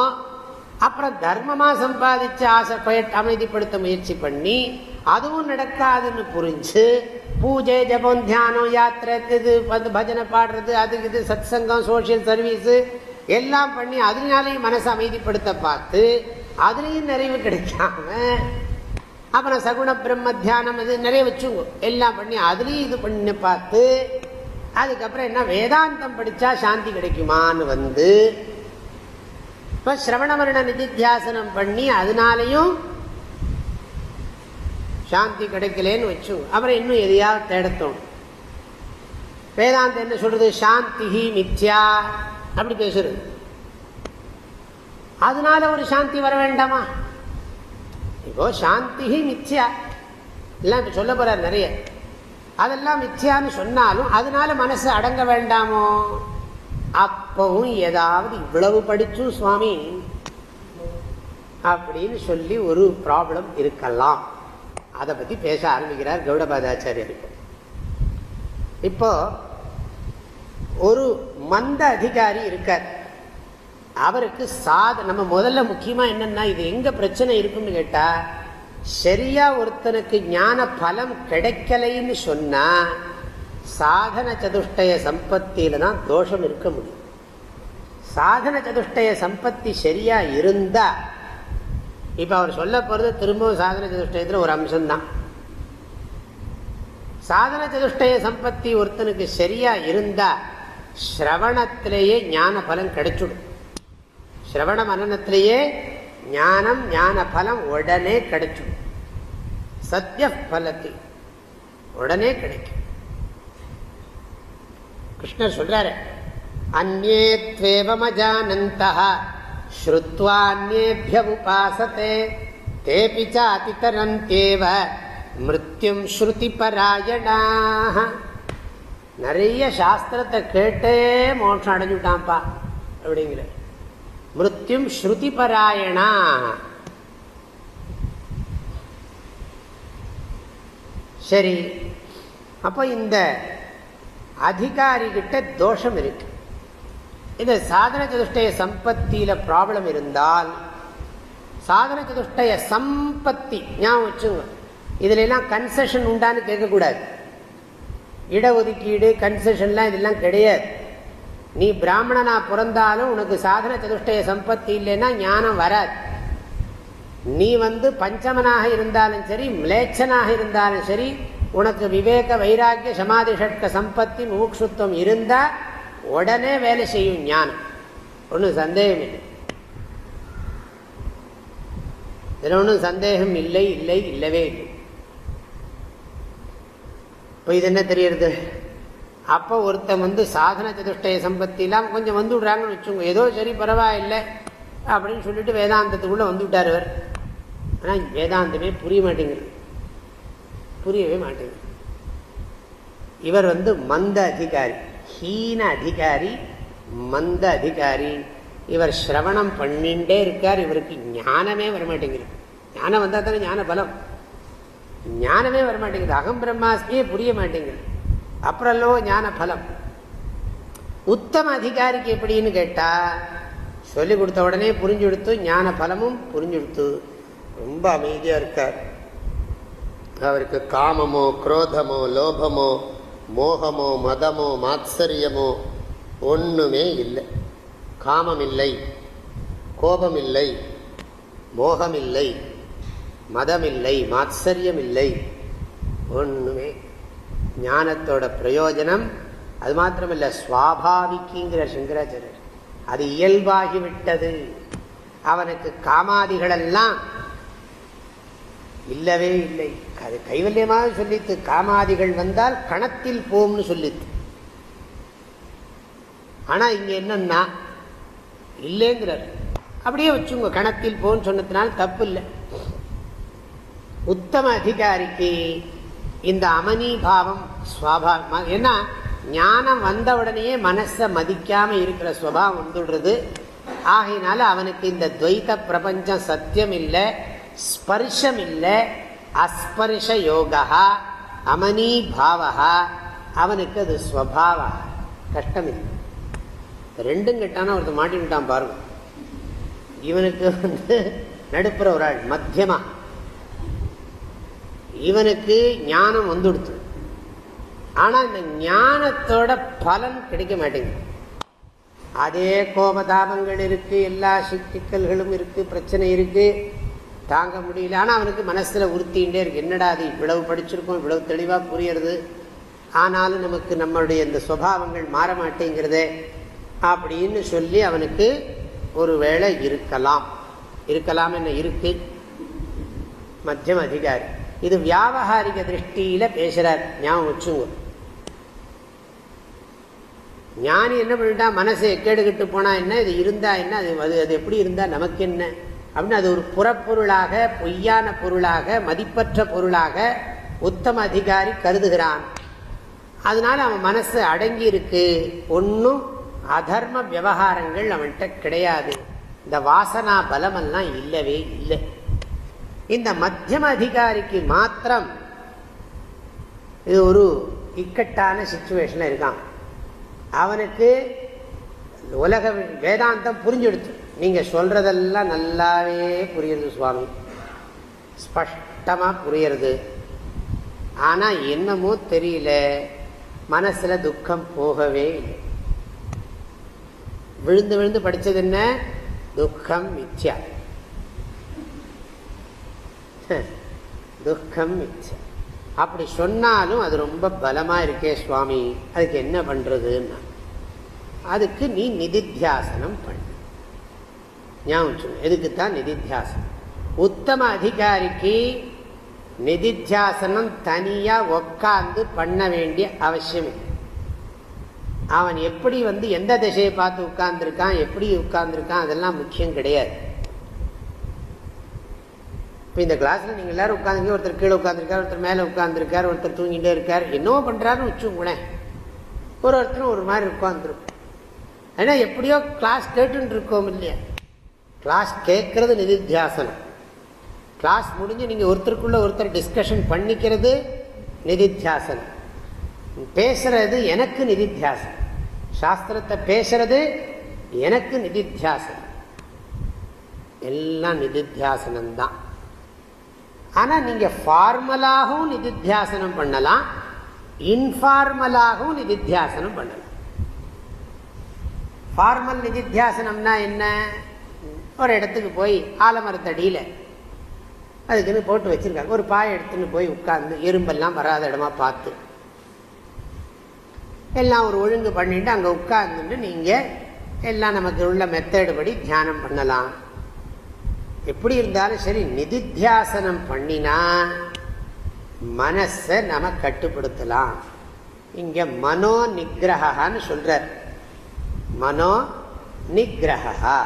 அப்புறம் தர்மமா சம்பாதிச்சு ஆசை கொயட் அமைதிப்படுத்த முயற்சி பண்ணி அதுவும் நடக்காதுன்னு புரிஞ்சு பூஜை ஜபம் தியானம் யாத்திரை இது வந்து பஜனை பாடுறது அதுக்கு இது சத் சங்கம் சோசியல் சர்வீஸு எல்லாம் பண்ணி அதனாலையும் மனசை அமைதிப்படுத்த பார்த்து அதுலேயும் நிறைவு கிடைக்காம அப்புறம் சகுண பிரம்ம தியானம் இது நிறைய வச்சுங்க. எல்லாம் பண்ணி அதுலேயும் இது பண்ணி பார்த்து அதுக்கப்புறம் என்ன வேதாந்தம் படித்தா சாந்தி கிடைக்குமான்னு வந்து இப்போ சிரவணவர்ண நிதித்தியாசனம் பண்ணி அதனாலையும் சாந்தி கிடைக்கலன்னு வச்சுங்க. அப்புறம் இன்னும் எதையாவது தேடத்தோம் வேதாந்தம் என்ன சொல்றது? சாந்தி மித்யா அப்படி பேசுறது. அதனால ஒரு சாந்தி வர வேண்டாமா? இப்போ சாந்தி மித்யா. எல்லாம் இப்போ சொல்ல போறார் நிறைய. அதெல்லாம் மித்யான்னு சொன்னாலும் அதனால மனசு அடங்க வேண்டாமோ? அப்பவும் ஏதாவது இவ்வளவு படிச்சும் சுவாமி அப்படின்னு சொல்லி ஒரு ப்ராப்ளம் இருக்கலாம். அதை பத்தி பேச ஆரம்பிக்கிறார் கௌடபாதாச்சாரியர் இப்போ ஒரு மந்த அதிகாரி இருக்கார். அவருக்கு சாத நம்ம முதல்ல முக்கியமாக என்னன்னா இது எங்கே பிரச்சனை இருக்குன்னு கேட்டால் சரியா ஒருத்தனுக்கு ஞான பலம் கிடைக்கலைன்னு சொன்னால் சாதன சதுஷ்டய சம்பத்தியில் தான் தோஷம் இருக்க முடியும். சாதன சதுஷ்டய சம்பத்தி சரியாக இருந்தால் இப்போ அவர் சொல்ல போகிறது திரும்பவும் சாதன சதுஷ்டயத்தில் ஒரு அம்சம்தான். சாதன சதுஷ்டய சம்பத்தி ஒருத்தனுக்கு சரியாக இருந்தால் ஸ்ரவணத்திலேயே ஞான பலம் கிடைச்சிடும். சிரவண மனநத்திலேயே ஞானம் ஞான பலம் உடனே கிடைச்சிடும் சத்திய பலத்தி உடனே கிடைக்கும் கிருஷ்ணர் சொல்றாரு அந்நேத்வேவமஜானந்தா ஸ்ருத்வான்யேபிய உபாசத்தே தேபி சாதித்தரந்தேவ மிருத்யும் ஸ்ருதி பராயணாக நிறைய சாஸ்திரத்தை கேட்டே மோட்சம் அடைஞ்சுட்டான்ப்பா அப்படிங்கிற மிருத்யும் ஸ்ருதிபராயணா சரி அப்போ இந்த அதிகாரிகிட்ட தோஷம் இருக்கு. இந்த சாதன சதுஷ்டய சம்பத்தியில ப்ராப்ளம் இருந்தால் சாதன சதுஷ்டய சம்பத்தி ஞாபகம் வச்சுங்க. இதுல எல்லாம் கன்செஷன் உண்டான்னு கேட்கக்கூடாது. இடஒதுக்கீடு கன்செஷன்லாம் இதெல்லாம் கிடையாது. நீ பிராமணனா பிறந்தாலும் உனக்கு சாதன சதுஷ்டய சம்பத்தி இல்லைன்னா ஞானம் வராது. நீ வந்து பஞ்சமனாக இருந்தாலும் சரி மிளேச்சனாக இருந்தாலும் சரி உனக்கு விவேக வைராக்கிய சமாதி ஷட்க சம்பத்தி மூக்ஷுத்வம் இருந்தா உடனே வேலை செய்யும் ஞானம். ஒன்றும் சந்தேகம் இல்லை இதில் ஒன்றும் சந்தேகம் இல்லை இல்லை இல்லவே இல்லை. இப்போ இது என்ன தெரியறது? அப்போ ஒருத்தன் வந்து சாதன சதுஷ்டய சம்பத்திலாம் கொஞ்சம் வந்து விடுறாங்கன்னு வச்சுக்கோங்க. ஏதோ சரி பரவாயில்லை அப்படின்னு சொல்லிட்டு வேதாந்தத்துக்குள்ளே வந்து விட்டார் அவர் ஆனால் வேதாந்தமே புரிய மாட்டேங்குது. புரியவே மாட்டேங்குது. இவர் வந்து மந்த அதிகாரி. ஹீன அதிகாரி மந்த அதிகாரி. இவர் சிரவணம் பண்ணிகிட்டே இருக்கார். இவருக்கு ஞானமே வரமாட்டேங்குது. ஞானம் வந்தால் தானே ஞான பலம் ஞானமே வரமாட்டேங்குது. அகம் பிரம்மாஸ்மியே புரிய மாட்டேங்குது. அப்புறம்லோ ஞான பலம் உத்தம அதிகாரிக்கு எப்படின்னு கேட்டால் சொல்லி கொடுத்த உடனே புரிஞ்சு கொடுத்து ஞான பலமும் புரிஞ்சு கொடுத்து ரொம்ப அமைதியாக இருக்கார். அவருக்கு காமமோ குரோதமோ லோபமோ மோகமோ மதமோ மாத்சரியமோ ஒன்றுமே இல்லை. காமம் இல்லை கோபம் இல்லை மோகம் இல்லை மதம் இல்லை மாத்சரியம் இல்லை ஒன்றுமே ஞானத்தோட பிரயோஜனம். அது மாத்திரமில்ல சுவாபாவிக்குங்கிற சங்கராச்சாரியர். அது இயல்பாகிவிட்டது. அவனுக்கு காமாதிகளெல்லாம் இல்லவே இல்லை. அது கைவல்யமாக சொல்லித்து காமாதிகள் வந்தால் கணத்தில் போம்னு சொல்லித்து. ஆனா இங்க என்னன்னா இல்லைங்கிறார். அப்படியே வச்சுங்க கணத்தில் போன்னு சொன்னதுனால தப்பு இல்லை உத்தம அதிகாரிக்கு இந்த அமனி பாவம் ஏன்னா ஞானம் வந்த உடனேயே மனசை மதிக்காம இருக்கிற சுவாவம் வந்துடுறது. ஆகையினால அவனுக்கு இந்த துவைத்த பிரபஞ்சம் சத்தியம் இல்லை ஸ்பர்ஷம் இல்லை அஸ்பர்ஷ யோகா அமனி பாவா அவனுக்கு அது ஸ்வபாவ கஷ்டம் இல்லை ரெண்டும் கெட்டானா ஒருத்தர் மாட்டின்ட்டான் பாருங்க. இவனுக்கு வந்து நடுப்புற ஒரு ஆள் மத்தியமாக இவனுக்கு ஞானம் வந்துடுத்து. ஆனால் இந்த ஞானத்தோட பலன் கிடைக்க மாட்டேங்குது. அதே கோபதாபங்கள் இருக்குது எல்லா சிக்கல்களும் இருக்குது பிரச்சனை இருக்குது தாங்க முடியல. ஆனால் அவனுக்கு மனசில் உறுத்திகிட்டே இருக்கு. என்னடா அது இவ்வளவு படிச்சிருக்கோம் இவ்வளவு தெளிவாக புரியறது. ஆனாலும் நமக்கு நம்மளுடைய இந்த சுவாவங்கள் மாற மாட்டேங்கிறதே அப்படின்னு சொல்லி அவனுக்கு ஒரு வேளை இருக்கலாம். இருக்கலாம் என்ன இருக்கு? மத்தியம் அதிகாரி. இது வியாபகாரிக திருஷ்டியில பேசுறார். ஞாபகம் வச்சுங்க. ஞானி என்ன பண்ணிட்டா மனசை எக்கேடுகிட்டு போனா என்ன இது இருந்தா என்ன அது அது அது எப்படி இருந்தா நமக்கு என்ன? அப்படின்னு அது ஒரு புறப்பொருளாக பொய்யான பொருளாக மதிப்பற்ற பொருளாக உத்தம அதிகாரி கருதுகிறான். அதனால அவன் மனசு அடங்கி இருக்கு ஒன்றும் அதர்ம விவகாரங்கள் அவன்கிட்ட கிடையாது. இந்த வாசனா பலமெல்லாம் இல்லவே இல்லை. இந்த மத்தியம அதிகாரிக்கு மாத்திரம் இது ஒரு இக்கட்டான சுச்சுவேஷனில் இருக்கான். அவனுக்கு உலக வேதாந்தம் புரிஞ்சுடுச்சு. நீங்கள் சொல்கிறதெல்லாம் நல்லாவே புரியுது சுவாமி. ஸ்பஷ்டமாக புரியுறது. ஆனால் என்னமோ தெரியல. மனசில் துக்கம் போகவே இல்லை. விழுந்து விழுந்து படிச்சது என்ன? துக்கம் மித்யா. துக்கம் மிச்சம். அப்படி சொன்னாலும் அது ரொம்ப பலமா இருக்கே சுவாமி. அதுக்கு என்ன பண்ணுறதுன்னு அதுக்கு நீ நிதித்தியாசனம் பண்ணு. ஞாபகம் எதுக்கு தான் நிதித்தியாசனம்? உத்தம அதிகாரிக்கு நிதித்தியாசனம் தனியாக உக்காந்து பண்ண வேண்டிய அவசியம் இல்லை. அவன் எப்படி வந்து எந்த திசையை பார்த்து உட்கார்ந்துருக்கான் எப்படி உட்கார்ந்துருக்கான் அதெல்லாம் முக்கியம் கிடையாது. இப்போ இந்த கிளாஸில் நீங்கள் எல்லாரும் உட்காந்துங்க ஒருத்தர் கீழே உட்காந்துருக்கார் ஒருத்தர் மேலே உட்காந்துருக்கார் ஒருத்தர் தூங்கிட்டே இருக்கார். என்னவோ பண்ணுறாருன்னு வச்சுங்களேன் ஒரு ஒருத்தரும் ஒரு மாதிரி உட்காந்துருக்கும் ஏன்னா எப்படியோ கிளாஸ் கேட்டுன்னு இருக்கோம் இல்லையா? கிளாஸ் கேட்குறது நிதித்தியாசனம். கிளாஸ் முடிஞ்சு நீங்கள் ஒருத்தருக்குள்ள ஒருத்தர் டிஸ்கஷன் பண்ணிக்கிறது நிதித்தியாசனம். பேசுறது எனக்கு நிதித்தியாசனம். சாஸ்திரத்தை பேசுறது எனக்கு நிதித்தியாசனம். எல்லாம் நிதித்தியாசனம் தான் ஆனால் நீங்கள் ஃபார்மலாகவும் நிதித்தியாசனம் பண்ணலாம் இன்ஃபார்மலாகவும் நிதித்தியாசனம் பண்ணலாம். ஃபார்மல் நிதித்தியாசனம்னா என்ன? ஒரு இடத்துக்கு போய் ஆலமரத்தடியில் அதுக்குன்னு போட்டு வச்சுருக்காங்க. ஒரு பாய் எடுத்துன்னு போய் உட்கார்ந்து எறும்பெல்லாம் வராத இடமா பார்த்து. எல்லாம் ஒரு ஒழுங்கு பண்ணிட்டு அங்கே உட்கார்ந்துட்டு நீங்கள் எல்லாம் நமக்கு உள்ள மெத்தேடு படி தியானம் பண்ணலாம். எப்படி இருந்தாலும் சரி நிதித்தியாசனம் பண்ணினா மனசை நம்ம கட்டுப்படுத்தலாம். இங்கே மனோ நிகிரகான்னு சொல்கிறார் மனோ நிகிரகா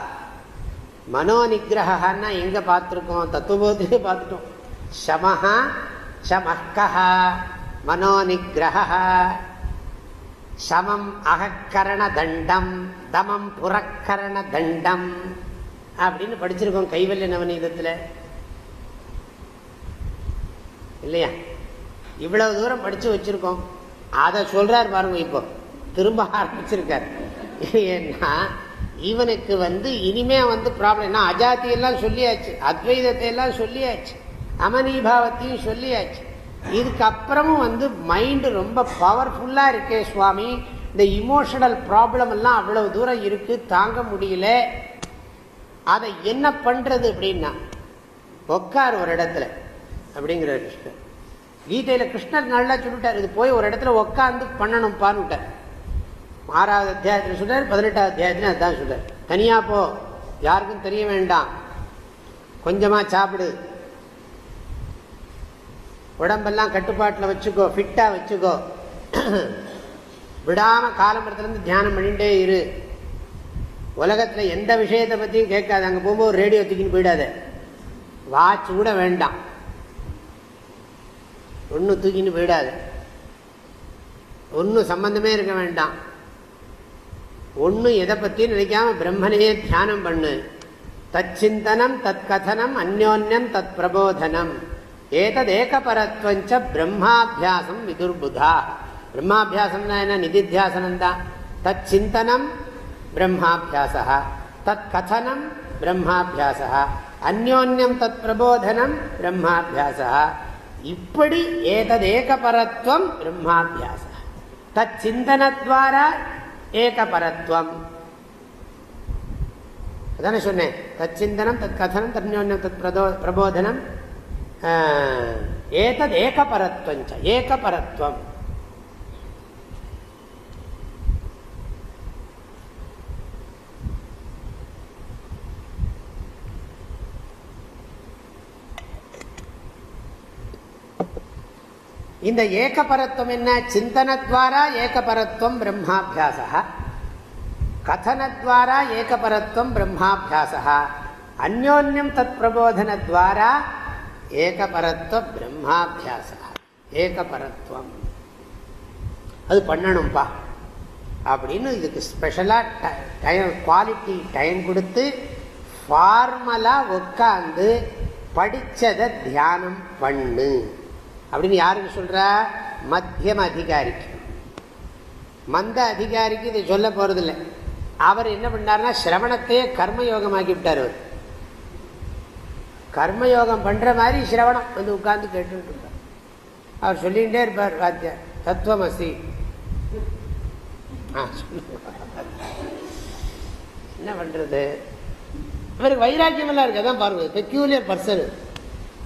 மனோ நிகிரகான்னா எங்கே பார்த்துருக்கோம்? தத்துவபோதிலே பார்த்துட்டோம். சமஹா சமக்கா மனோ நிகிரகா சமம் அகக்கரண தண்டம் தமம் புறக்கரண தண்டம். அப்படின்னு படிச்சிருக்கோம் கைவல்ய நவநீதத்தில். இல்லையா? இவ்வளவு தூரம் படித்து வச்சுருக்கோம். அதை சொல்கிறார் பாருங்க இப்போ. திரும்ப ஆரம்பிச்சிருக்கார். ஏன்னா இவனுக்கு வந்து இனிமே வந்து ப்ராப்ளம் என்ன? அஜாத்தியெல்லாம் சொல்லியாச்சு அத்வைதத்தை எல்லாம் சொல்லியாச்சு அமனீபாவத்தையும் சொல்லியாச்சு. இதுக்கப்புறமும் வந்து மைண்டு ரொம்ப பவர்ஃபுல்லாக இருக்கே சுவாமி. இந்த இமோஷனல் ப்ராப்ளம் எல்லாம் அவ்வளவு தூரம் இருக்குது தாங்க முடியல. அதை என்ன பண்றது அப்படின்னா உட்கார் ஒரு இடத்துல அப்படிங்கிற கிருஷ்ணர். கீதையில கிருஷ்ணர் நல்லா சொல்லிட்டார் இது போய் ஒரு இடத்துல உட்காந்து பண்ணணும் பாருட்டார் ஆறாவது அத்தியாயத்தில் சொல்றார் பதினெட்டாவது அத்தியாயத்தில் அதுதான் சொல்றார். தனியா போ யாருக்கும் தெரிய வேண்டாம். கொஞ்சமா சாப்பிடு. உடம்பெல்லாம் கட்டுப்பாட்டில் வச்சுக்கோ ஃபிட்டா வச்சுக்கோ. விடாம காலம்பரத்துலேருந்து தியானம் பண்ணிட்டே இரு. உலகத்தில் எந்த விஷயத்தை பற்றியும் கேட்காது. அங்கே போகும்போது ரேடியோ தூக்கின்னு போயிடாது. வாட்ச் கூட வேண்டாம். ஒன்றும் தூக்கின்னு போயிடாது. ஒன்றும் சம்பந்தமே இருக்க வேண்டாம். ஒன்றும் எதை பற்றியும் நினைக்காம பிரம்மனையே தியானம் பண்ணு. தச்சிந்தனம் தத் கதனம் அந்யோன்யம் தத் பிரபோதனம் ஏதத் ஏகபரத்வஞ்ச பிரம்மாபியாசம் விதுர்புதா. பிரம்மாபியாசம்னா என்ன? நிதித்தியாசனம் தான் தச்சிந்தனம் பிரம்மாபியாசா தத் கதனம் பிரம்மாபியாசா அந்யோன்யம் தத் பிரபோதனம் பிரம்மாபியாசா இப்படி ஏததேகபரத்துவம் பிரம்மாபியாச தத் சிந்தனத்வாரா ஏகபரத்துவம் அதானே சொன்னேன் தத் சிந்தனம் தத் கதனம் தன்யோன்யம் தத் பிரபோதனம் ஏதத் ஏகபரத்துவம் ஏகபரத்துவம் இந்த ஏகபரத்துவம் என்ன? சிந்தனத்வாரா ஏகபரத்துவம் பிரம்மாபியாச கதனத்வாரா ஏகபரத்துவம் பிரம்மாபியாச அந்யோன்யம் தத் பிரபோதனத்வாரா ஏகபரத்துவ பிரம்மாபியாச ஏகபரத்துவம். அது பண்ணணும்பா. அப்படின்னு இதுக்கு ஸ்பெஷலாக டைம் குவாலிட்டி டைம் கொடுத்து ஃபார்மலாக உட்காந்து படித்ததை தியானம் பண்ணு. அப்படின்னு யாருக்கு சொல்றா? மத்தியம அதிகாரிக்கு. மந்த அதிகாரிக்கு இதை சொல்ல போறதில்லை. அவர் என்ன பண்ணார்னா சிரவணத்தையே கர்மயோகமாக்கி விட்டார் அவர். கர்மயோகம் பண்ற மாதிரி சிரவணம் வந்து உட்கார்ந்து கேட்டு இருப்பார் அவர் சொல்லிகிட்டே இருப்பார் வாத்தியா தத்துவமசி. என்ன பண்றது? இவருக்கு வைராக்கியமெல்லாம் இருக்கு அதான் பாருங்க பெக்யூலியர் பர்சன்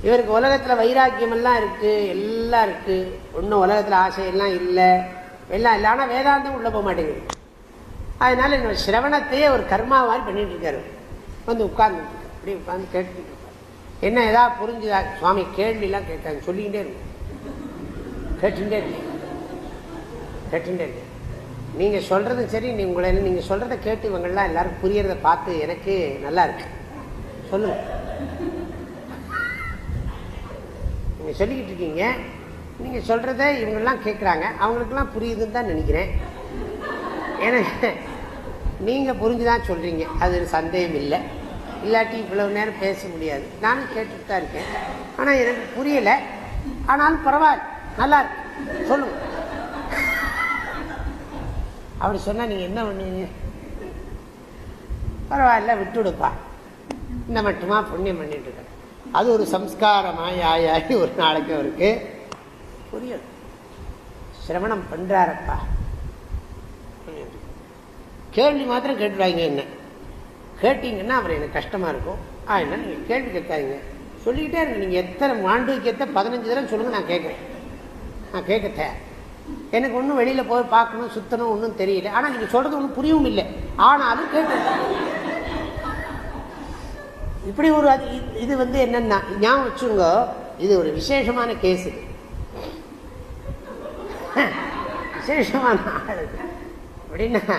இவருக்கு உலகத்தில் வைராக்கியமெல்லாம் இருக்குது எல்லாம் இருக்குது ஒன்றும் உலகத்தில் ஆசையெல்லாம் இல்லை. எல்லாம் இல்லை. ஆனால் வேதாந்தம் உள்ளே போக மாட்டேங்குது. அதனால இந்த சிரவணத்தையே ஒரு கர்மா மாதிரி பண்ணிகிட்டு இருக்காரு. வந்து உட்கார்ந்து அப்படியே உட்காந்து கேட்டுட்டு இருப்பார் என்ன ஏதாவது புரிஞ்சுதா? சுவாமி கேள்விலாம் கேட்காங்க சொல்லிக்கிட்டே இருக்கும் கேட்டுட்டே இருக்கேன் கேட்டுட்டே இருக்கேன் நீங்கள் சொல்கிறதும் சரி நீ உங்களை நீங்கள் சொல்கிறத கேட்டு இவங்கள்லாம் எல்லாரும் புரியறத பார்த்து எனக்கு நல்லா இருக்கு. சொல்லுங்கள் நீங்கள் சொல்லிக்கிட்டு இருக்கீங்க. நீங்கள் சொல்கிறத இவங்கெல்லாம் கேட்குறாங்க அவங்களுக்கெல்லாம் புரியுதுன்னு தான் நினைக்கிறேன். ஏன்னா நீங்கள் புரிஞ்சுதான் சொல்கிறீங்க அது சந்தேகம் இல்லை. இல்லாட்டி இவ்வளவு நேரம் பேச முடியாது. நானும் கேட்டுட்டு தான் இருக்கேன். ஆனால் எனக்கு புரியலை. ஆனாலும் பரவாயில்ல. நல்லா இருக்கு. சொல்லுங்க. அப்படி சொன்னால் நீங்கள் என்ன பண்ணுவீங்க? பரவாயில்ல விட்டுடுப்பா. இந்த மட்டுமா புண்ணியம் பண்ணிட்டு இருக்க அது ஒரு சம்ஸ்காரமாய் ஆயாகி ஒரு நாளைக்கு அவருக்கு புரியும் சிரவணம் பண்ணுறாரப்பா கேள்வி மாத்திரம் கேட்டுடுவாங்க என்ன. கேட்டீங்கன்னா அவர் எனக்கு கஷ்டமாக இருக்கும். ஆ என்ன நீங்கள் கேள்வி கேட்காதீங்க. சொல்லிக்கிட்டே இருக்கு நீங்கள் எத்தனை ஆண்டுக்கு பதினஞ்சு தடவை சொல்லுங்கள் நான் கேட்குறேன். நான் கேட்க எனக்கு ஒன்றும் வெளியில் போய் பார்க்கணும் சுற்றணும் ஒன்றும் தெரியல. ஆனால் நீங்கள் சொல்கிறது ஒன்றும் புரியவும் இல்லை. ஆனாலும் கேட்க இப்படி ஒரு அது இது- இது வந்து என்னன்னா ஞாபகம் வச்சுங்க இது ஒரு விசேஷமான கேஸ் இது விசேஷமான ஆள். அப்படின்னா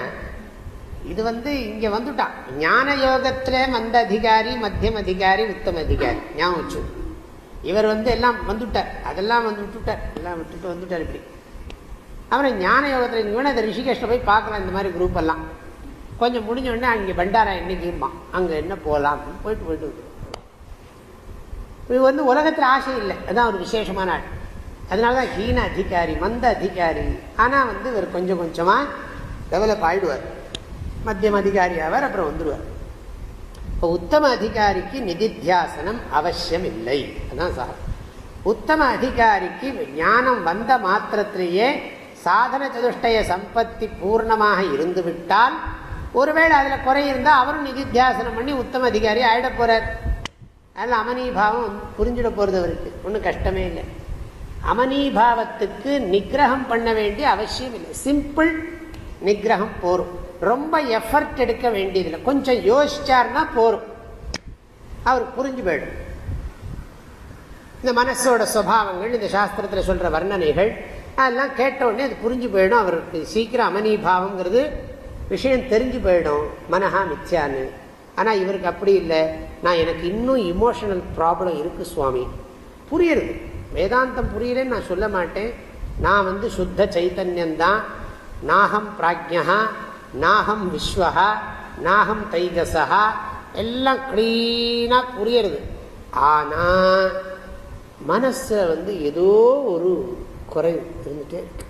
இது வந்து இங்கே வந்துட்டான் ஞான யோகத்துல மந்த அதிகாரி மத்தியம் அதிகாரி உத்தம அதிகாரி. ஞாபகம் வச்சு இவர் வந்து எல்லாம் வந்துவிட்டார் அதெல்லாம் வந்து விட்டுட்டார். எல்லாம் விட்டுட்டு வந்துட்டார் இப்படி. அப்புறம் ஞான யோகத்தில் இங்கே வேணும் இந்த ரிஷிகேஷில் போய் பார்க்கலாம் இந்த மாதிரி குரூப் எல்லாம். கொஞ்சம் முடிஞ்ச உடனே அங்கே பண்டாரா என்னைக்குமா? அங்கே என்ன போகலாம் போயிட்டு போயிட்டு இது வந்து உலகத்தில் ஆசை இல்லை. அதான் ஒரு விசேஷமான ஆள் அதனால தான் ஹீன அதிகாரி மந்த அதிகாரி. ஆனால் வந்து இவர் கொஞ்சம் கொஞ்சமாக டெவலப் ஆகிடுவார் மத்தியம் அதிகாரி ஆவார் அப்புறம் வந்துடுவார் இப்போ உத்தம அதிகாரிக்கு நிதித்தியாசனம் அவசியம் இல்லை அதான் சார். உத்தம அதிகாரிக்கு ஞானம் வந்த மாத்திரத்திலேயே சாதன சதுஷ்டய சம்பத்தி பூர்ணமாக இருந்து விட்டால் ஒருவேளை அதில் குறை இருந்தால் அவரும் நிதித்தியாசனம் பண்ணி உத்தம அதிகாரி ஆகிட போகிறார் அதில் அமனீபாவம் புரிஞ்சிட போகிறது அவருக்கு. ஒன்றும் கஷ்டமே இல்லை. அமனீபாவத்துக்கு நிகிரகம் பண்ண வேண்டிய அவசியம் இல்லை. சிம்பிள் நிகிரகம் போரும். ரொம்ப எஃபர்ட் எடுக்க வேண்டியதில்லை கொஞ்சம் யோசிச்சார்னா போரும். அவர் புரிஞ்சு போயிடும். இந்த மனசோட சுவாவங்கள் இந்த சாஸ்திரத்தில் சொல்கிற வர்ணனைகள் அதெல்லாம் கேட்ட உடனே அது புரிஞ்சு போயிடும். அவருக்கு சீக்கிரம் அமனீபாவங்கிறது விஷயம் தெரிஞ்சு போயிடும். மனஹா மித்யான்னு. ஆனால் இவருக்கு அப்படி இல்லை. நான் எனக்கு இன்னும் இமோஷனல் ப்ராப்ளம் இருக்குது சுவாமி. புரியுறது வேதாந்தம் புரியலன்னு நான் சொல்ல மாட்டேன். நான் வந்து சுத்த சைத்தன்யந்தான் நாகம் பிராஜ்யா நாகம் விஸ்வகா நாகம் தைஜசா எல்லாம் க்ளீனாக புரியறது. ஆனால் மனசில் வந்து ஏதோ ஒரு குறை இருந்துகிட்டே இருக்கு.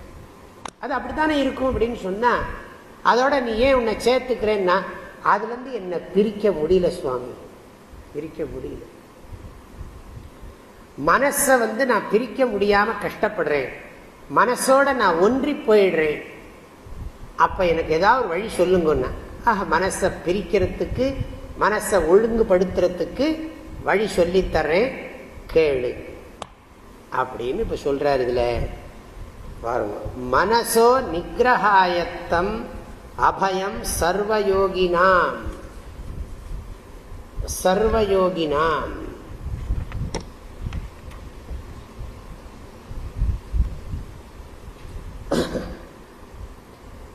அது அப்படித்தானே இருக்கும் அப்படின்னு சொன்னால் அதோட நீ ஏன் உன்னை சேர்த்துக்கிறேன்னா அதுலேருந்து என்னை பிரிக்க முடியல சுவாமி. பிரிக்க முடியல. மனசை வந்து நான் பிரிக்க முடியாமல் கஷ்டப்படுறேன். மனசோட நான் ஒன்றி போயிடுறேன். அப்போ எனக்கு ஏதாவது ஒரு வழி சொல்லுங்கன்னா ஆஹா மனசை பிரிக்கிறதுக்கு மனசை ஒழுங்குபடுத்துறதுக்கு வழி சொல்லித்தர்றேன். கேளு. அப்படின்னு இப்போ சொல்கிறார் இதில். பாருங்க. மனசோ நிகிரகாயத்தம் அபயம் சர்வயோகினாம். சர்வயோகினாம்.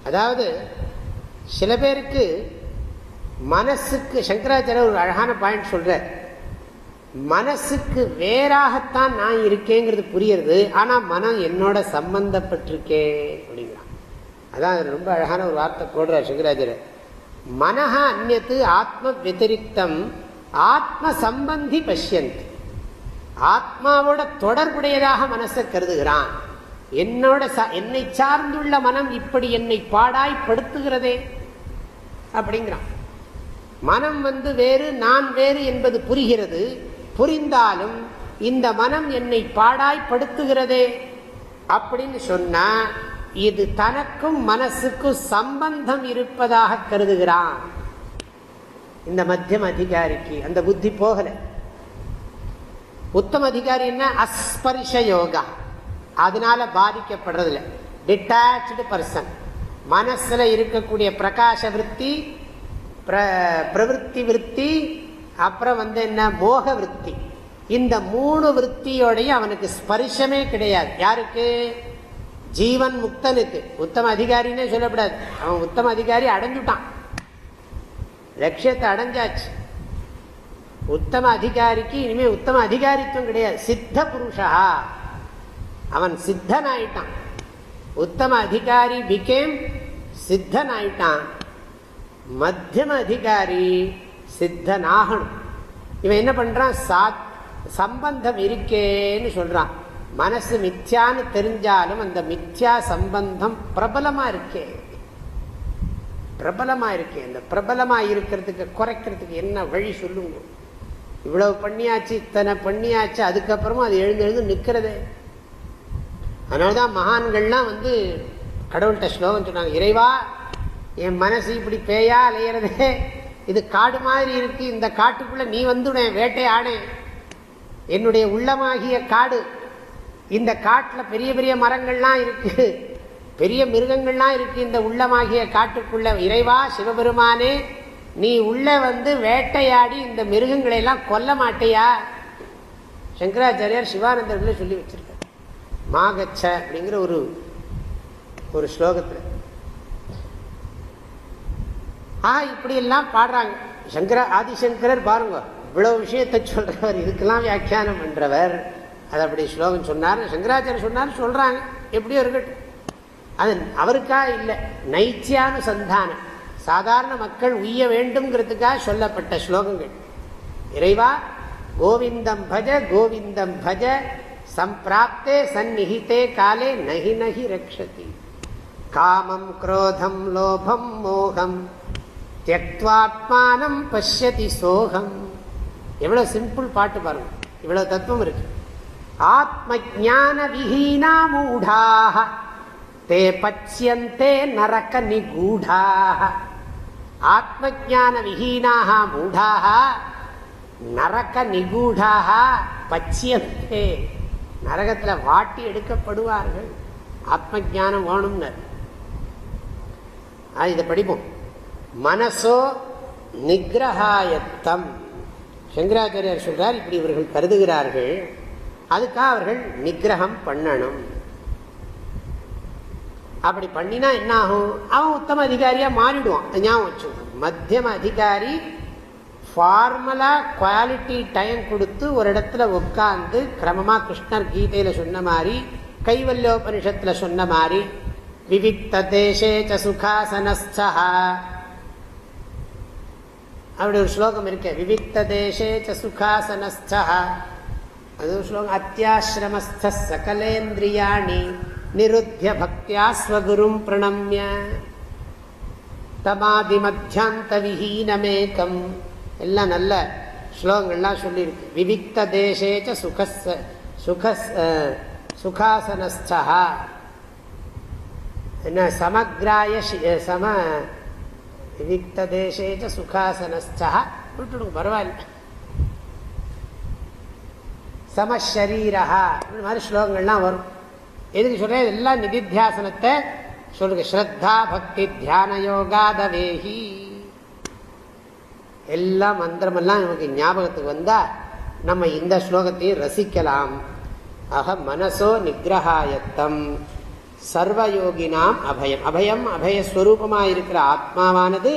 அதாவது சில பேருக்கு மனசுக்கு சங்கராச்சாரிய ஒரு அழகான பாயிண்ட் சொல்ற மனசுக்கு வேறாகத்தான் நான் இருக்கேங்கிறது புரியுறது ஆனா மனம் என்னோட சம்பந்தப்பட்டிருக்கேன் அப்படிங்கிறான். அதான் ரொம்ப அழகான ஒரு வார்த்தை போடுறார் சங்கராச்சாரியர் மனஹ அந்நத்து ஆத்ம வத்திரிக்தம் ஆத்ம சம்பந்தி பஷ்யந்தி. ஆத்மாவோட தொடர்புடையதாக மனசை கருதுகிறான். என்னோட ச- என்னை சார்ந்துள்ள மனம் இப்படி என்னை பாடாய் படுத்துகிறதே அப்படிங்கிறான். மனம் வந்து வேறு நான் வேறு என்பது புரிகிறது. புரிந்தாலும் இந்த மனம் என்னை பாடாய் படுத்துகிறதே அப்படின்னு சொன்னால் இது தனக்கும் மனசுக்கும் சம்பந்தம் இருப்பதாக கருதுகிறான். இந்த மத்தியம் அதிகாரிக்கு அந்த புத்தி போகல. உத்தம அதிகாரி என்ன? அஸ்பர்ஷ யோகா. அதனால பாதிக்கப்படுறதில்ல. டிட்டாச்சு பர்சன் மனசுல இருக்கக்கூடிய பிரகாச விற்பி பிரவருத்தி விற்பி அப்புறம் வந்து என்ன? மோக விற்பி. இந்த மூணு விற்பியோடையும் அவனுக்கு ஸ்பரிசமே கிடையாது. யாருக்கு? ஜீவன் முக்தனுக்கு. உத்தம அதிகாரின்னே சொல்லப்படாது. அவன் உத்தம அதிகாரி அடைஞ்சுட்டான் லட்சியத்தை அடைஞ்சாச்சு. உத்தம அதிகாரிக்கு இனிமே உத்தம அதிகாரித்துவம் கிடையாது. சித்த புருஷா. அவன் சித்தன் ஆயிட்டான் உத்தம அதிகாரி பிகேம் சித்தன் ஆயிட்டான் மத்தியம அதிகாரி சித்தனாகணும். இவன் என்ன பண்றான்? சாத் சம்பந்தம் இருக்கேன்னு சொல்றான். மனசு மித்யான்னு தெரிஞ்சாலும் அந்த மித்யா சம்பந்தம் பிரபலமா இருக்கே. பிரபலமா இருக்கே. இந்த பிரபலமா இருக்கிறதுக்கு குறைக்கிறதுக்கு என்ன வழி சொல்லுங்க. இவ்வளவு பண்ணியாச்சு இத்தனை பண்ணியாச்சு அதுக்கப்புறமும் அது எழுந்து எழுந்து நிற்கிறதே. அதனாலதான் மகான்கள்லாம் வந்து கடவுள்கிட்ட ஸ்லோகம் சொன்னாங்க இறைவா என் மனசு இப்படி பேயா அலையிறதே. இது காடு மாதிரி இருக்கு. இந்த காட்டுக்குள்ள நீ வந்து வேட்டை என்னுடைய உள்ளமாகிய காடு இந்த காட்டில் பெரிய பெரிய மரங்கள்லாம் இருக்கு. பெரிய மிருகங்கள்லாம் இருக்கு இந்த உள்ளமாகிய காட்டுக்குள்ள. இறைவா சிவபெருமானே நீ உள்ள வந்து வேட்டையாடி இந்த மிருகங்களை எல்லாம் கொல்ல மாட்டேயா? சங்கராச்சாரியார் சிவானந்தர்களை சொல்லி வச்சிருக்க மாகச்ச அப்படிங்கிற ஒரு ஒரு ஸ்லோகத்தில். ஆ இப்படி எல்லாம் பாடுறாங்க. சங்கர ஆதிசங்கரர் பாருங்க இவ்வளவு விஷயத்தை சொல்றவர் இதுக்கெல்லாம் வியாக்கியானம் பண்றவர். அது அப்படி ஸ்லோகம் சொன்னார் சங்கராச்சாரிய சொன்னார் சொல்கிறாங்க எப்படியோ இருக்கட்டும். அது அவருக்கா இல்லை நைச்சியான சந்தானம் சாதாரண மக்கள் உய்ய வேண்டும்ங்கிறதுக்காக சொல்லப்பட்ட ஸ்லோகங்கள். இறைவா கோவிந்தம் பஜ கோவிந்தம் பஜ சம்பிராப்தே சந்நிகிதே காலே நகி நகி ரக்ஷதி. காமம் குரோதம் லோபம் மோகம். தியக்துவாத்மானம் பசியதி சோகம். எவ்வளோ சிம்பிள் பாட்டு பாருங்க. இவ்வளோ தத்துவம் இருக்குது ஆத்ம ஜான விஹீனா மூடாக தே பச்சியந்தே நரக நிகூடாக ஆத்ம ஜான விஹீனாக மூடாக நரக நிகூடாக பச்சியந்தே. நரகத்தில் வாட்டி எடுக்கப்படுவார்கள். ஆத்ம ஜானம் வேணும்னு இதை படிப்போம். மனசோ நிகிரகாயத்தம். சங்கராச்சாரியார் சொல்றார் இப்படி இவர்கள் கருதுகிறார்கள். அதுக்காக அவர்கள் நிகிரகம் பண்ணணும். அப்படி பண்ணினா என்ன ஆகும் அவன் உத்தம அதிகாரியா மாறிடுவான். ஞாபகம் வச்சு மத்தியம அதிகாரி ஃபார்மலா குவாலிட்டி டைம் கொடுத்து ஒரு இடத்துல உட்காந்து கிரமமா கிருஷ்ணர் கீதையில சொன்ன மாதிரி கைவல்யோபனிஷத்துல சொன்ன மாதிரி விவிக்த தேசே சுகாசனஸ்தா அப்படி ஒரு ஸ்லோகம் இருக்கு. விவிக்த தேசே சுகாசனஸ்தா அது ஸ்லோகம் அத்தியாசிரமஸ்த சகலேந்திரியாணி நிருத்திய பக்தியா ஸ்வகுரும் பிரணம்ய தமாதி மத்தியாந்த விஹீனமேக்கம் எல்லாம் நல்ல ஸ்லோகங்கள்லாம் சொல்லியிருக்கு விவிக்த தேசேச்ச சுகஸ் சுகஸ் சுகாசனஸ்தா என்ன சமக்ராய சம விவிக்த தேசேச்ச சுகாசனஸ்தா விட்டுடுங்க பரவாயில்ல சமஷரீரா இந்த மாதிரி ஸ்லோகங்கள்லாம் வரும். எதுக்கு சொல்றேன் எல்லாம் நிதித்தியாசனத்தை சொல்லுங்க. ஸ்ரத்தா பக்தி தியான யோகாதவேஹி. எல்லா மந்திரமெல்லாம் நமக்கு ஞாபகத்துக்கு வந்தா நம்ம இந்த ஸ்லோகத்தையும் ரசிக்கலாம். ஆக மனசோ நிகிரகாயத்தம் சர்வயோகினாம் அபயம். அபயம் அபயஸ்வரூபமாக இருக்கிற ஆத்மாவானது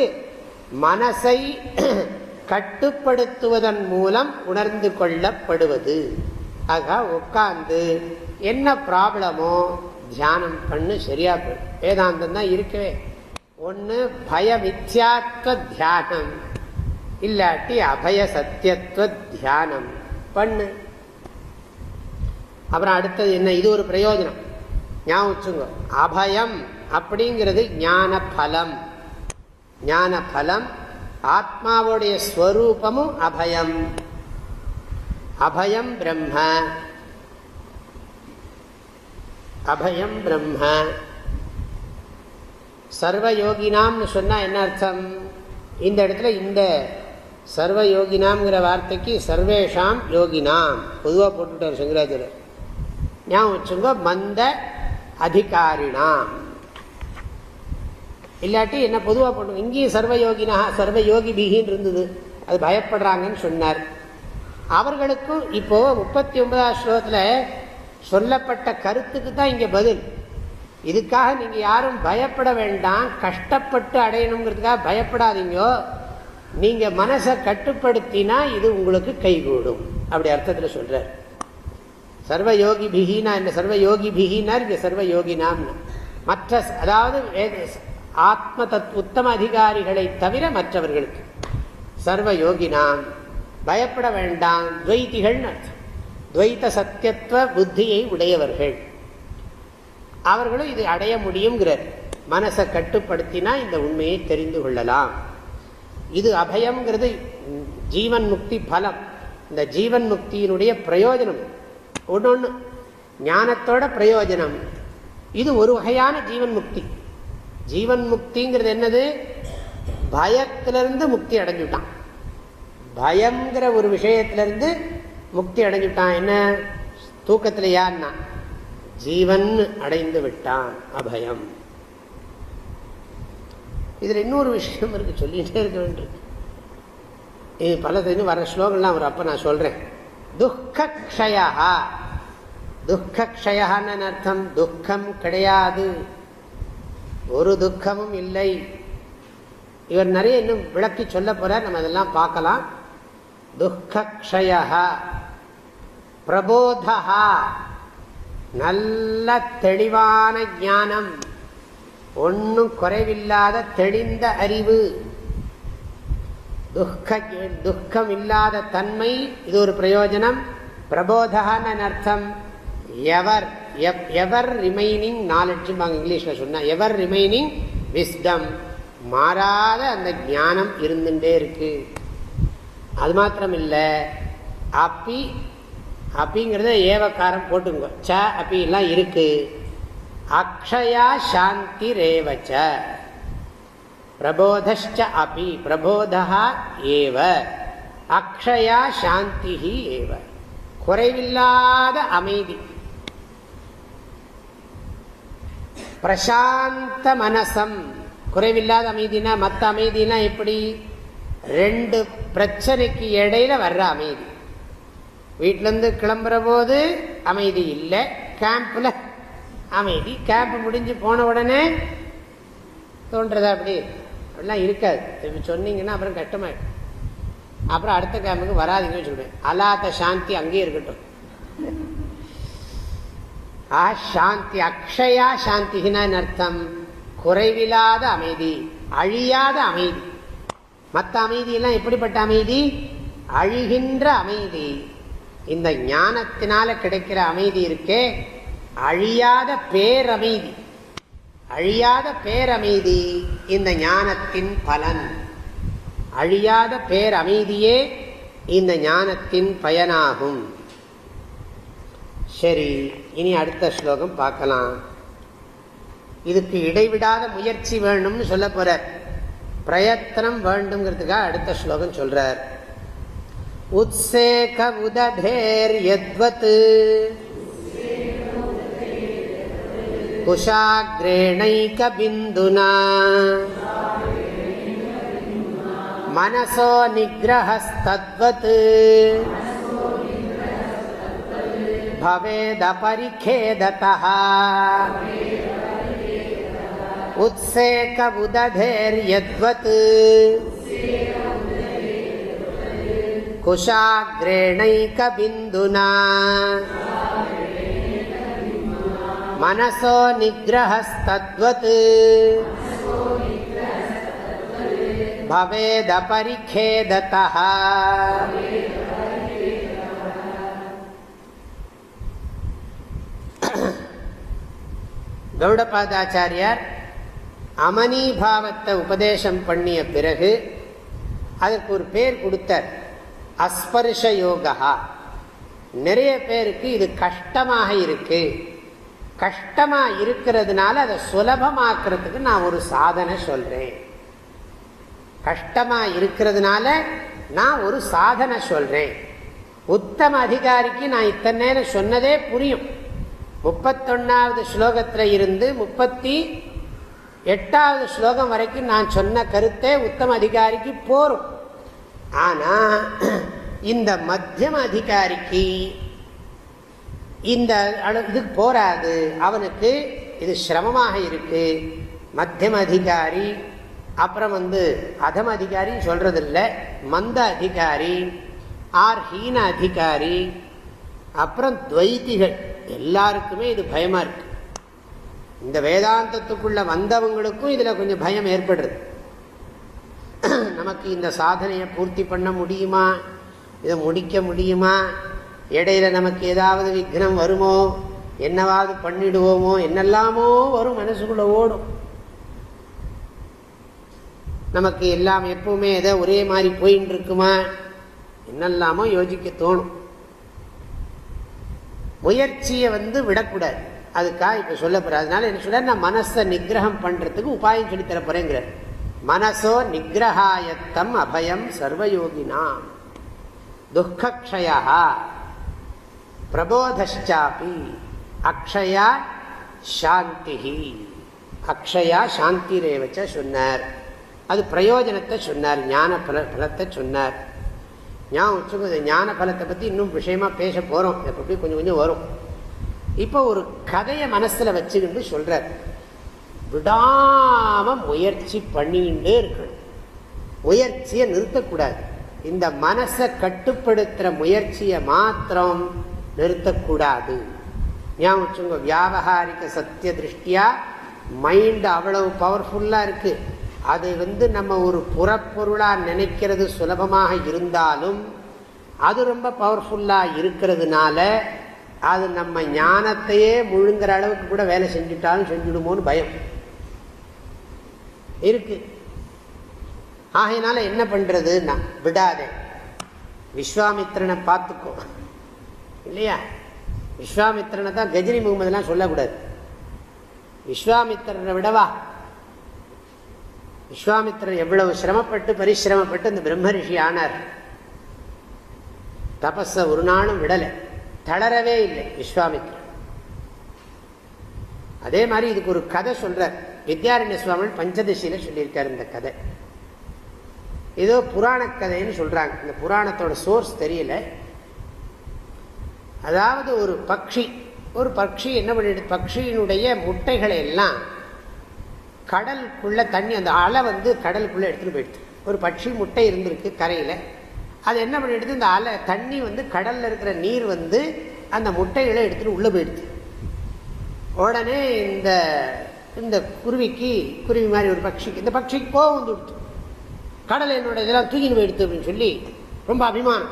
மனசை கட்டுப்படுத்துவதன் மூலம் உணர்ந்து கொள்ளப்படுவது. ஆக உட்கார்ந்து என்ன ப்ராப்ளமோ தியானம் பண்ணு சரியா போயிடும் வேதாந்தம் தான் இருக்கவே. ஒன்று பயமித்யாத்வ தியானம். இல்லாட்டி அபய சத்தியத்துவ தியானம். பண்ணு. அப்புறம் அடுத்தது என்ன? இது ஒரு பிரயோஜனம். ஞாபகம் வச்சுங்க அபயம் அப்படிங்கிறது ஞான பலம் ஞான பலம் ஆத்மாவுடைய ஸ்வரூபமும் அபயம். அபயம் பிரம்ம. அபயம் பிரம்ம. சர்வயோகினாம்னு சொன்னால் என்ன அர்த்தம்? இந்த இடத்துல இந்த சர்வயோகினாம்ங்கிற வார்த்தைக்கு சர்வேஷாம் யோகினாம். பொதுவாக போட்டுட்டார் சங்கராச்சாரியர். ஞாபகம் வச்சுங்க மந்த அதிகாரினாம். இல்லாட்டி என்ன பொதுவாக பண்ணுவோம்? இங்கேயும் சர்வயோகினா சர்வயோகி சர்வ யோகி பிகின்னு இருந்தது. அது பயப்படுறாங்கன்னு சொன்னார். அவர்களுக்கும் இப்போ முப்பத்தி ஒன்பதாம் ஸ்லோகத்தில் சொல்லப்பட்ட கருத்துக்கு தான் இங்கே பதில். இதுக்காக நீங்கள் யாரும் பயப்பட வேண்டாம் கஷ்டப்பட்டு அடையணுங்கிறதுக்காக பயப்படாதீங்கோ. நீங்கள் மனசை கட்டுப்படுத்தினா இது உங்களுக்கு கைகூடும். அப்படி அர்த்தத்தில் சொல்கிறார் சர்வ யோகி பிகினா என்ன? சர்வ யோகி பிகினார் இங்கே சர்வ யோகினாம்னு மற்ற அதாவது ஆத்ம தத் உத்தம அதிகாரிகளை தவிர மற்றவர்களுக்கு. சர்வ யோகினாம் பயப்பட வேண்டாம். துவைத்திகள் அர்த்தம். துவைத்த சத்தியத்துவ புத்தியை உடையவர்கள். அவர்களும் இது அடைய முடியுங்கிறார் மனசை கட்டுப்படுத்தினா இந்த உண்மையை தெரிந்து கொள்ளலாம். இது அபயம்ங்கிறது ஜீவன் முக்தி பலம். இந்த ஜீவன் முக்தியினுடைய பிரயோஜனம். ஒன்று ஒன்று ஞானத்தோட பிரயோஜனம். இது ஒரு வகையான ஜீவன் முக்தி. ஜீவன் முக்திங்கிறது என்னது? பயத்திலிருந்து முக்தி அடைஞ்சுட்டான். பயங்கிற ஒரு விஷயத்திலிருந்து முக்தி அடைஞ்சுட்டான். என்ன? தூக்கத்தில் யாருன்னா? ஜீவன் அடைந்து விட்டான். அபயம். இதுல இன்னொரு விஷயம் இருக்கு. சொல்லிகிட்டே இருக்க வேண்டியிருக்கு. இது பல வர ஸ்லோகம்லாம் அவர் அப்போ நான் சொல்றேன். துக்கக்ஷயா துக்கக்ஷயான்னு அர்த்தம்? துக்கம் கிடையாது. ஒரு துக்கமும் இல்லை. இவர் நிறைய இன்னும் விளக்கி சொல்ல போறார். நம்ம அதெல்லாம் பார்க்கலாம். துக்கக்ஷய பிரபோதா நல்ல தெளிவான ஞானம் ஒன்றும் குறைவில்லாத தெளிந்த அறிவு. துக்க துக்கம் இல்லாத தன்மை இது ஒரு பிரயோஜனம். பிரபோதகான்னு அர்த்தம். எவர்? எவர் ரிமைனிங் நாலெட்ஜ் இங்கிலீஷில் சொன்னால் எவர் ரிமைனிங் விஸ்டம் மாறாத அந்த ஞானம் இருந்துட்டே இருக்கு. அது மாத்திரம் இல்லை அப்பி அப்பிங்கிறத ஏவக்காரம் போட்டுங்க ச அப்பி இருக்கு. அக்ஷயா சாந்தி ரேவச்ச. பிரபோதஷ்ட அப்பி பிரபோதா ஏவ. அக்ஷயா சாந்தி ஏவ. குறைவில்லாத அமைதி. பிரசாந்த மனசம். குறைவில்லாத அமைதினா மற்ற அமைதினா எப்படி? ரெண்டு பிரச்சனைக்கு இடையில வர்ற அமைதி. வீட்டிலேருந்து கிளம்புற போது அமைதி இல்லை. கேம்பில் அமைதி. கேம்ப் முடிஞ்சு போன உடனே தோன்றதா அப்படி. அப்படிலாம் இருக்காது. திருப்பி சொன்னீங்கன்னா அப்புறம் கஷ்டமாயிடும் அப்புறம் அடுத்த கேம்புக்கு வராதிங்கன்னு சொல்லுவேன். அல்லாத சாந்தி அங்கேயே இருக்கட்டும். ஆ சாந்தி அக்ஷயா சாந்திகின்னு அர்த்தம் குறைவில்லாத அமைதி அழியாத அமைதி மற்ற அமைதியெல்லாம் எப்படிப்பட்ட அமைதி அழிகின்ற அமைதி இந்த ஞானத்தினால கிடைக்கிற அமைதி இருக்கே அழியாத பேரமைதி அழியாத பேரமைதி இந்த ஞானத்தின் பலன் அழியாத பேரமைதியே இந்த ஞானத்தின் பயனாகும் சரி இனி அடுத்த ஸ்லோகம் பார்க்கலாம். இதுக்கு இடைவிடாத முயற்சி வேணும்னு சொல்ல போறார் பிரயத்தனம் வேண்டுங்கிறதுக்காக அடுத்த ஸ்லோகம் சொல்றார். உத்சேக உததேர் எத்வத் குஷாகிரேணைக பிந்துனா. மனசோ நிகிரகஸ்தத்வத் भवेदपरिखेदतः। उत्सेक उदधेर्यद्वत् कुशाग्रेणैकबिन्दुना। मनसो निग्रहस्तद्वत्। भवेदपरिखेदतः। கௌடபாதாச்சாரியார் அமனீபாவத்தை உபதேசம் பண்ணிய பிறகு அதற்கு ஒரு பேர் கொடுத்தார். அஸ்பர்ஷ யோகா நிறைய பேருக்கு இது கஷ்டமாக இருக்கு. கஷ்டமாக இருக்கிறதுனால அதை சுலபமாக்குறதுக்கு நான் ஒரு சாதனை சொல்றேன். கஷ்டமாக இருக்கிறதுனால நான் ஒரு சாதனை சொல்றேன். உத்தம அதிகாரிக்கு நான் இத்தனை நேரம் சொன்னதே புரியும். முப்பத்தொன்னாவது ஸ்லோகத்தில் இருந்து முப்பத்தி எட்டாவது ஸ்லோகம் வரைக்கும் நான் சொன்ன கருத்தே உத்தம அதிகாரிக்கு போரும். ஆனால் இந்த மத்தியம அதிகாரிக்கு இந்த இதுக்கு போராது. அவனுக்கு இது சிரமமாக இருக்கு. மத்தியம அதிகாரி அப்புறம் வந்து அதம அதிகாரின்னு சொல்றதில்லை. மந்த அதிகாரி ஆர் ஹீன அதிகாரி அப்புறம் துவைத்திகள் எல்லாருக்குமே இது பயமாக இருக்கு. இந்த வேதாந்தத்துக்குள்ளே வந்தவங்களுக்கும் இதில் கொஞ்சம் பயம் ஏற்படுறது. நமக்கு இந்த சாதனையை பூர்த்தி பண்ண முடியுமா? இதை முடிக்க முடியுமா? இடையில நமக்கு ஏதாவது விக்னம் வருமோ? என்னவாவது பண்ணிடுவோமோ? என்னெல்லாமோ வரும் மனசுக்குள்ள ஓடும். நமக்கு எல்லாம் எப்பவுமே எதை ஒரே மாதிரி போயின்னு இருக்குமா என்னெல்லாமோ யோசிக்க தோணும். முயற்சியை வந்து விடக்கூடாது. அதுக்காக இப்போ சொல்ல போற அதனால என்ன சொல்ற நான் மனசை நிகிரகம் பண்ணுறதுக்கு உபாயம் சொல்லி தர மனசோ நிகிரகாயத்தம் அபயம் சர்வயோகினா. துக்கக்ஷயா பிரபோதாபி அக்ஷயா சாந்தி அக்ஷயா சாந்தி ரேவச்ச சொன்னார். அது பிரயோஜனத்தை சொன்னார் ஞான பல பலத்தை சொன்னார். ஞாபகம் வச்சுக்கோ ஞான பலத்தை பற்றி இன்னும் விஷயமா பேச போகிறோம் எப்படி கொஞ்சம் கொஞ்சம் வரும். இப்போ ஒரு கதையை மனசில் வச்சுக்கிட்டு சொல்கிறார் விடாம முயற்சி பண்ணிக்கிட்டே இருக்கணும். முயற்சியை நிறுத்தக்கூடாது. இந்த மனசை கட்டுப்படுத்துகிற முயற்சியை மாத்திரம் நிறுத்தக்கூடாது. ஞாபகம் வச்சுங்க வியாபகாரிக சத்திய திருஷ்டியா மைண்ட் அவ்வளவு பவர்ஃபுல்லாக இருக்குது அது வந்து நம்ம ஒரு புறப்பொருளாக நினைக்கிறது சுலபமாக இருந்தாலும் அது ரொம்ப பவர்ஃபுல்லாக இருக்கிறதுனால அது நம்ம ஞானத்தையே முழுங்குற அளவுக்கு கூட வேலை செஞ்சுட்டாலும் செஞ்சுடுமோன்னு பயம். இருக்கு. ஆகையினால என்ன பண்ணுறதுன்னா விடாதே. விஸ்வாமித்திரனை பார்த்துக்கோ. இல்லையா? விஸ்வாமித்திரனை தான் கஜினி முகமதுலாம் சொல்லக்கூடாது. விஸ்வாமித்திரனை விடவா? விஸ்வாமித்திரன் எவ்வளவு சிரமப்பட்டு பரிசிரமப்பட்டு இந்த பிரம்மரிஷி ஆனார். தபஸ ஒரு நாளும் விடலை. தளரவே இல்லை விஸ்வாமித்ரன் அதே மாதிரி இதுக்கு ஒரு கதை சொல்றார். வித்யாரண்ய சுவாமி பஞ்சதசியில சொல்லியிருக்காரு இந்த கதை. ஏதோ புராண கதைன்னு சொல்றாங்க. இந்த புராணத்தோட சோர்ஸ் தெரியல. அதாவது ஒரு பக்ஷி ஒரு பக்ஷி என்ன பண்ணிட்டு பக்ஷியினுடைய முட்டைகளை எல்லாம் கடலுக்குள்ளே தண்ணி அந்த அலை வந்து கடலுக்குள்ளே எடுத்துகிட்டு போயிடுது ஒரு பட்சி முட்டை இருந்திருக்கு கரையில். அது என்ன பண்ணிடுது? இந்த அலை தண்ணி வந்து கடலில் இருக்கிற நீர் வந்து அந்த முட்டைகளை எடுத்துகிட்டு உள்ளே போயிடுது உடனே இந்த இந்த குருவிக்கு குருவி மாதிரி ஒரு பட்சிக்கு இந்த பட்சிக்கு கோவம் வந்து விடுத்து கடல் என்னோட இதெல்லாம் தூக்கின்னு போயிடுது அப்படின்னு சொல்லி ரொம்ப அபிமானம்.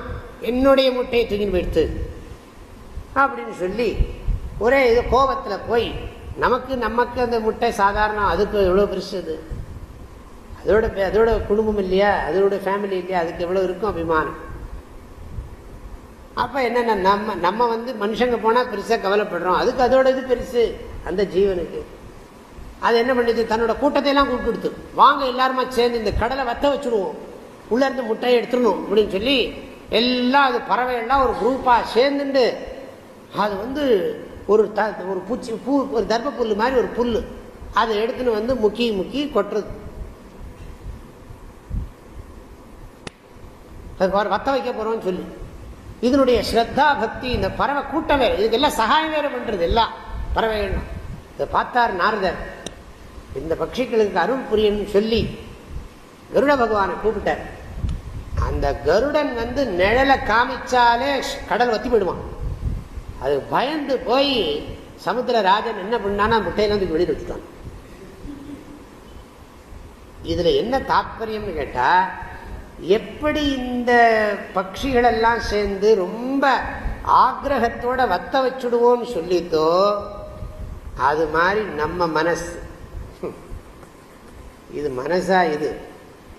என்னுடைய முட்டையை தூக்கின்னு போயிடுது அப்படின்னு சொல்லி ஒரே இது கோபத்தில் போய் நமக்கு நமக்கு அந்த முட்டை சாதாரணம் அதுக்கு எவ்வளோ பெருசு அது அதோட அதோட குடும்பம் இல்லையா? அதோட ஃபேமிலி இல்லையா? அதுக்கு எவ்வளோ இருக்கும் அபிமானம்? அப்போ என்னென்ன நம்ம நம்ம வந்து மனுஷங்க போனால் பெருசாக கவலைப்படுறோம். அதுக்கு அதோட இது பெருசு அந்த ஜீவனுக்கு. அது என்ன பண்ணுது? தன்னோட கூட்டத்தை எல்லாம் கூப்பிட்டு வாங்க எல்லாருமா சேர்ந்து இந்த கடலை வத்த வச்சுடுவோம் உள்ளேருந்து முட்டையை எடுத்துடணும் அப்படின்னு சொல்லி எல்லாம் அது பறவை எல்லாம் ஒரு குரூப்பாக சேர்ந்துட்டு அது வந்து ஒரு த ஒரு பூச்சி பூ ஒரு தர்ப்ப புல் மாதிரி ஒரு புல் அதை எடுத்துன்னு வந்து முக்கி முக்கி கொட்டுறது. அது வத்த வைக்க போகிறோம்னு சொல்லி. இதனுடைய ஸ்ரத்தா பக்தி இந்த பறவை கூட்டம் வேறு. இதுக்கெல்லாம் சகாயம் வேறு பண்ணுறது எல்லாம். பறவைகள்லாம். இதை பார்த்தார் நாரதர். இந்த பட்சிகளுக்கு அருள் புரியும்னு சொல்லி கருட பகவானை கூப்பிட்டார். அந்த கருடன் வந்து நிழலை காமிச்சாலே கடல் வத்தி போயிடுவான். அது பயந்து போய் சமுத்திரராஜன் என்ன பண்ணானா முட்டையில வந்து வெளியில் விட்டுட்டான் இதுல என்ன தாற்பயம்னு கேட்டா எப்படி இந்த பட்சிகள் எல்லாம் சேர்ந்து ரொம்ப ஆக்ரகத்தோட வத்த வச்சுடுவோம்னு சொல்லித்தோ அது மாதிரி நம்ம மனசு. இது மனசா இது?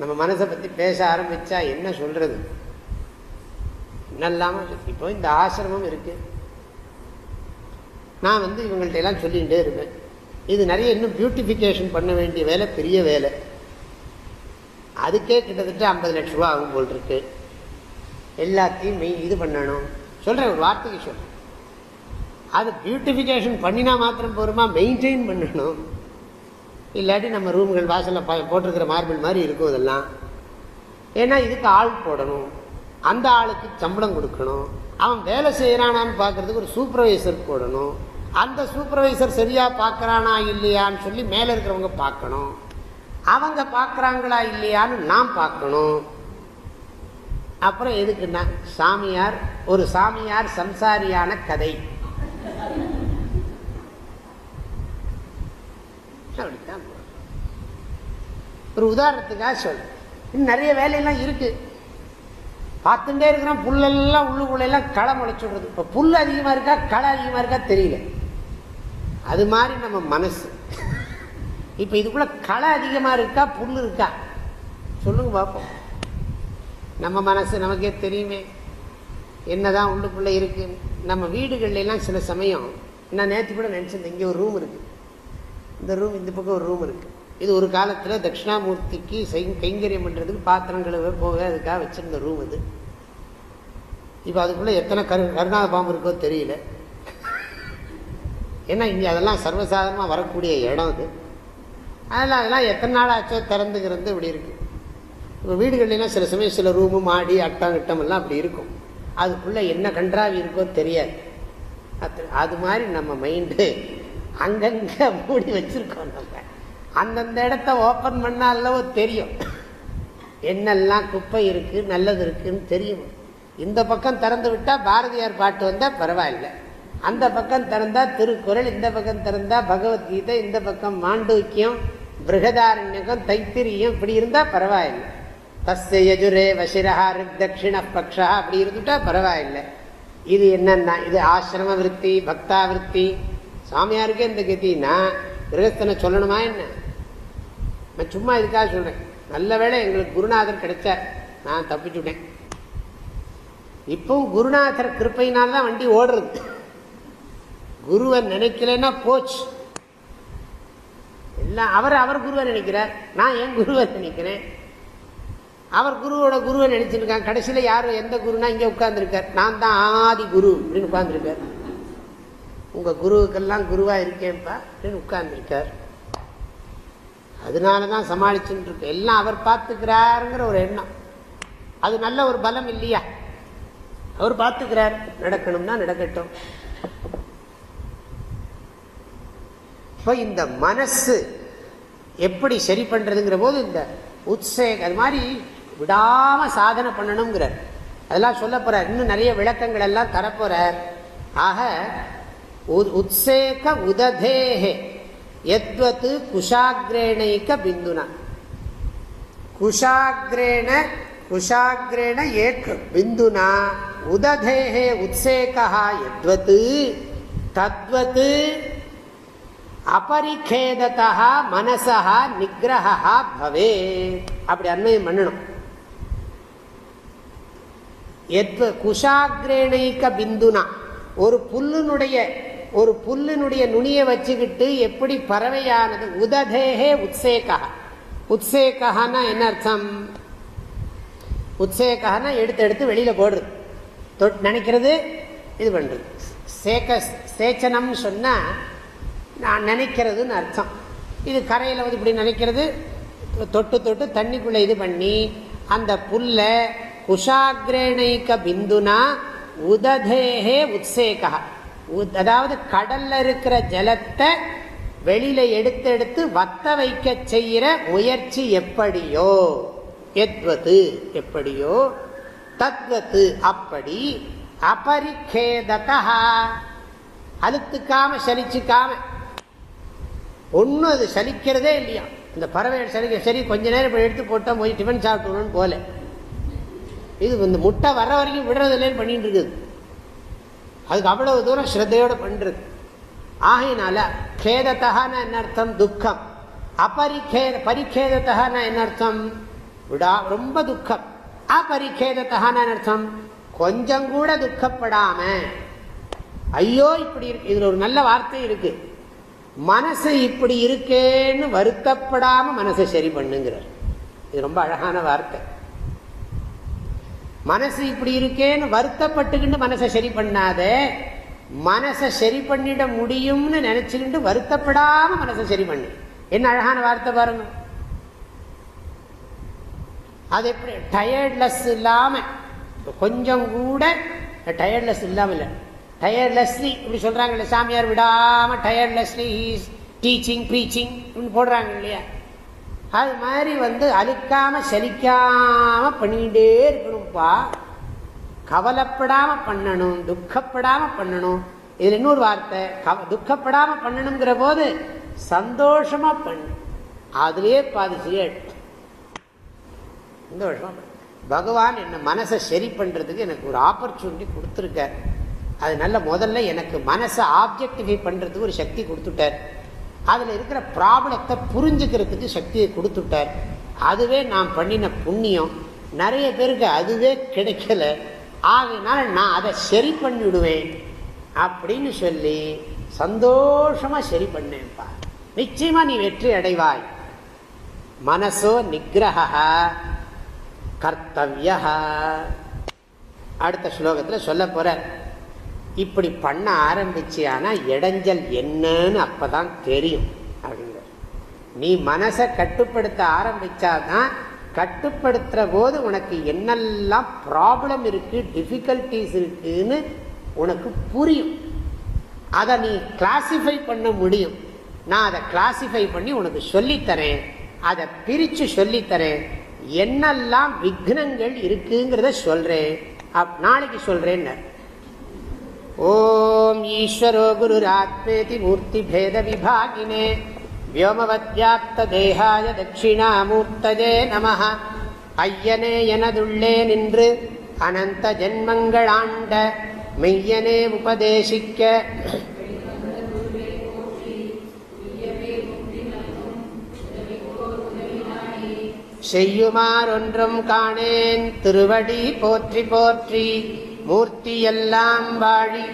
நம்ம மனசை பத்தி பேச ஆரம்பிச்சா என்ன சொல்றது? என்னல்லாம இப்போ இந்த ஆசிரமம் இருக்கு. நான் வந்து இவங்கள்ட்ட எல்லாம் சொல்லிகிட்டே இருப்பேன். இது நிறைய இன்னும் பியூட்டிஃபிகேஷன் பண்ண வேண்டிய வேலை பெரிய வேலை. அதுக்கே கிட்டத்தட்ட ஐம்பது லட்ச ரூபா ஆகும் போல் இருக்கு. எல்லாத்தையும் மெய் இது பண்ணணும். சொல்கிறேன் ஒரு வார்த்தைக்கு சொல்கிறேன் அது பியூட்டிஃபிகேஷன் பண்ணினா மாத்திரம் போருமா? மெயின்டைன் பண்ணணும். இல்லாட்டி நம்ம ரூம்கள் வாசலில் போட்டிருக்கிற மார்பிள் மாதிரி இருக்கும் இதெல்லாம் ஏன்னா இதுக்கு ஆள் போடணும். அந்த ஆளுக்கு சம்பளம் கொடுக்கணும். அவன் வேலை செய்கிறானான்னு பார்க்கறதுக்கு ஒரு சூப்பர்வைசர் போடணும். அந்த சூப்பர்வைசர் சரியா பார்க்கறானா இல்லையான்னு சொல்லி மேலே இருக்கிறவங்க பார்க்கணும். அவங்க பார்க்கறாங்களா இல்லையான்னு நாம் பார்க்கணும். அப்புறம் எதுக்குன்னா சாமியார் ஒரு சாமியார் சம்சாரியான கதை. அப்படித்தான் ஒரு உதாரணத்துக்காக சொல் இன்னும் நிறைய வேலையெல்லாம் இருக்கு. பார்த்துட்டே இருக்கிறோம் புல்லெல்லாம் உள்ளுக்குள்ளெல்லாம் களை முளைச்சு விடுறது. இப்போ புல் அதிகமாக இருக்கா களை அதிகமாக இருக்கா தெரியல. அது மாதிரி நம்ம மனசு. இப்போ இதுக்குள்ள களை அதிகமாக இருக்கா புல் இருக்கா? சொல்லுங்க பார்ப்போம் நம்ம மனசு நமக்கே தெரியுமே. என்னதான் உள்ளுக்குள்ளே இருக்கு. நம்ம வீடுகள்லாம் சில சமயம் நான் நேற்று கூட நினச்சிருந்தேன் இங்கே ஒரு ரூம் இருக்குது இந்த ரூம் இந்த பக்கம் ஒரு ரூம் இருக்குது இது ஒரு காலத்தில் தட்சிணாமூர்த்திக்கு செய்- கைங்கரியம் பண்ணுறதுக்கு பாத்திரம் போக அதுக்காக வச்சுருந்த ரூம் இது இப்போ அதுக்குள்ளே எத்தனை கரு கருணாத பாம்பு இருக்கோ தெரியல. ஏன்னா இங்கே அதெல்லாம் சர்வசாதாரணமாக வரக்கூடிய இடம் அது. அதெல்லாம் அதெல்லாம் எத்தனை நாள் ஆச்சோ திறந்துக்கிறது இப்படி இருக்குது இப்போ வீடுகள்லாம் சில சமயம் சில ரூமு மாடி அட்டம் கிட்டம் எல்லாம் அப்படி இருக்கும். அதுக்குள்ளே என்ன கன்றாவி இருக்கோ தெரியாது. அது அது மாதிரி நம்ம மைண்டு அங்கங்கே மூடி வச்சுருக்கோம் நம்ம. அந்தந்த இடத்த ஓப்பன் பண்ணாலவோ தெரியும். என்னெல்லாம் குப்பை இருக்குது நல்லது இருக்குன்னு தெரியும். இந்த பக்கம் திறந்து விட்டால் பாரதியார் பாட்டு வந்தால் பரவாயில்ல. அந்த பக்கம் திறந்தா திருக்குறள் இந்த பக்கம் திறந்தா பகவத்கீதை இந்த பக்கம் மாண்டூக்கியம் பிருகதாரண்யகம் தைத்திரியம் இப்படி இருந்தா பரவாயில்லை. தஸ்ய யஜுரே வசிரஹா தட்சிண பக்ஷா அப்படி இருந்துட்டா பரவாயில்லை. இது என்னன்னா இது ஆசிரம விற்பி பக்தா விற்பி சாமியாருக்கே இந்த கத்தின்னா கிரகஸ்தனை சொல்லணுமா என்ன? நான் சும்மா இதுக்காக சொல்றேன். நல்ல வேளை எங்களுக்கு குருநாதர் கிடைச்சார். நான் தப்பிச்சுட்டேன். இப்பவும் குருநாதர் கிருப்பையினால்தான் வண்டி ஓடுறது. குருவை நினைக்கலன்னா போச்சு. எல்லாம் அவர் அவர் குருவை நினைக்கிறார். நான் என் குருவை நினைக்கிறேன். அவர் குருவோட குருவை நினைச்சிருக்காங்க. கடைசியில் யாரும் எந்த குருனா இங்கே உட்கார்ந்துருக்கார். நான் தான் ஆதி குரு அப்படின்னு உட்கார்ந்துருக்கார். உங்கள் குருவுக்கெல்லாம் குருவா இருக்கேன்ப்பா அப்படின்னு உட்கார்ந்துருக்கார். அதனால தான் சமாளிச்சுட்டு இருக்கு எல்லாம் அவர் பார்த்துக்கிறாருங்கிற ஒரு எண்ணம். அது நல்ல ஒரு பலம் இல்லையா? அவர் பார்த்துக்கிறார். நடக்கணும்னா நடக்கட்டும். இப்போ இந்த மனசு எப்படி சரி பண்ணுறதுங்கிற போது இந்த உத்சேக அது மாதிரி விடாமல் சாதனை பண்ணணுங்கிறார். அதெல்லாம் சொல்ல போகிறார் இன்னும் நிறைய விளக்கங்கள் எல்லாம் தரப்போகிறார் ஆக உ- உத்சேக உததேஹே. எத்வத்து குஷாகிரேணைக்க பிந்துனா. குஷாகிரேண குஷாகிரேண ஏக்க பிந்துனா. உததேஹே உத்சேகா எத்வத்து தத்வத்து அபரிகேததா மனசா நிகிரகா பவே அப்படி அண்மையும் பண்ணணும். எத் குஷாகிரேணைக்க பிந்துனா. ஒரு புல்லுனுடைய ஒரு புல்லினுடைய நுனியை வச்சுக்கிட்டு எப்படி பறவையானது உததேகே உத்சேகா உத்சேகான்னா என்ன அர்த்தம்? உத்சேகான்னா எடுத்து எடுத்து வெளியில் போடுறது. தொட் நினைக்கிறது இது பண்ணுறது சேக்க சேச்சனம் சொன்னா நான் நினைக்கிறதுன்னு அர்த்தம். இது கரையில் வந்து இப்படி நினைக்கிறது தொட்டு தொட்டு தண்ணிக்குள்ளே இது பண்ணி அந்த புல்லை குஷாகிரேணைக்க பிந்துனா உததேகே உத்சேகா. அதாவது கடல்ல இருக்கிற ஜலத்தை வெளியில எடுத்து எடுத்து வத்த வைக்க செய்யற முயற்சி எப்படியோ எத்வது எப்படியோ தத்வத்து அப்படி அபரிக்கேதா அழுத்துக்காம சலிச்சுக்காம ஒன்றும் அது சலிக்கிறதே இல்லையா? இந்த பறவை சலிக்க சரி கொஞ்ச நேரம் இப்படி எடுத்து போட்டால் போய் டிஃபன் சாப்பிட்டுணும்னு போல இது இந்த முட்டை வர்ற வரைக்கும் விடுறது இல்லைன்னு பண்ணிட்டு இருக்குது. அதுக்கு அவ்வளவு தூரம் ஸ்ரத்தையோடு பண்ணுறது ஆகையினால கேதத்தகான என்ன அர்த்தம்? துக்கம். அபரிக்கே பரிக்கேதத்தகான என்ன அர்த்தம்? விடா ரொம்ப துக்கம். அபரிக்கேதத்தகான என்ன அர்த்தம்? கொஞ்சம் கூட துக்கப்படாம ஐயோ இப்படி இருக்கு. இதுல ஒரு நல்ல வார்த்தை இருக்கு. மனசு இப்படி இருக்கேன்னு வருத்தப்படாம மனசை சரி பண்ணுங்கிறார். இது ரொம்ப அழகான வார்த்தை. மனசு இப்படி இருக்கேன்னு வருத்தப்பட்டுக்கிட்டு மனசை சரி பண்ணாத மனசை சரி பண்ணிட முடியும்னு நினைச்சுக்கிட்டு வருத்தப்படாம மனசை சரி பண்ணு. என்ன அழகான வார்த்தை பாருங்க. அது எப்படி? டயர்ட்லெஸ் இல்லாம கொஞ்சம் கூட டயர்ட்லெஸ் இல்லாமல் இல்லை. டயர்லெஸ்லி இப்படி சொல்கிறாங்கல்ல சாமியார் விடாம டயர்லெஸ்லி டீச்சிங் ப்ரீச்சிங் போடுறாங்க இல்லையா? அது மாதிரி வந்து அழுக்காமல் செலிக்காமல் பண்ணிகிட்டே இருக்கணும்ப்பா கவலைப்படாமல் பண்ணணும் துக்கப்படாமல் பண்ணணும். இதில் இன்னொரு வார்த்தை துக்கப்படாமல் பண்ணணுங்கிற போது சந்தோஷமாக பண்ணு. அதுலேயே பாதி சந்தோஷமாக பகவான் என்ன மனசை சரி பண்ணுறதுக்கு எனக்கு ஒரு ஆப்பர்ச்சுனிட்டி கொடுத்துருக்கார். அதனால முதல்ல எனக்கு மனசை ஆப்ஜெக்டிஃபை பண்ணுறதுக்கு ஒரு சக்தி கொடுத்துட்டார். அதில் இருக்கிற ப்ராப்ளத்தை புரிஞ்சுக்கிறதுக்கு சக்தியை கொடுத்துட்டார். அதுவே நான் பண்ணின புண்ணியம். நிறைய பேருக்கு அதுவே கிடைக்கல. ஆகையினால நான் அதை சரி பண்ணிவிடுவேன் அப்படின்னு சொல்லி சந்தோஷமாக சரி பண்ணேன்ப்பா. நிச்சயமாக நீ வெற்றி அடைவாய். மனசோ நிகிரக கர்த்தவியா அடுத்த ஸ்லோகத்தில் சொல்ல போகிறேன் இப்படி பண்ண ஆரம்பிச்சியானா இடைஞ்சல் என்னன்னு அப்பதான் தெரியும் அப்படிங்கிற நீ மனசை கட்டுப்படுத்த ஆரம்பித்தாதான் கட்டுப்படுத்துகிற போது உனக்கு என்னெல்லாம் ப்ராப்ளம் இருக்குது டிஃபிகல்டிஸ் இருக்குதுன்னு உனக்கு புரியும். அதை நீ கிளாசிஃபை பண்ண முடியும். நான் அதை கிளாசிஃபை பண்ணி உனக்கு சொல்லித்தரேன். அதை பிரித்து சொல்லித்தரேன். என்னெல்லாம் விக்னங்கள் இருக்குங்கிறத சொல்கிறேன் அப் நாளைக்கு சொல்கிறேன்னு ஓம் ஈஸ்வரோ குருராத்மேதி மூர்த்தி பேத விபாகினே வியோமவத்யாப்த தேகாய நம ஐயனே எனதுள்ளே நின்று அனந்த ஜென்மங்களாண்ட மெய்யனே உபதேசிக்க செய்யுமாறொன்றும் காணேன் திருவடி போற்றி போற்றி மூர்த்தியெல்லாம் வாழி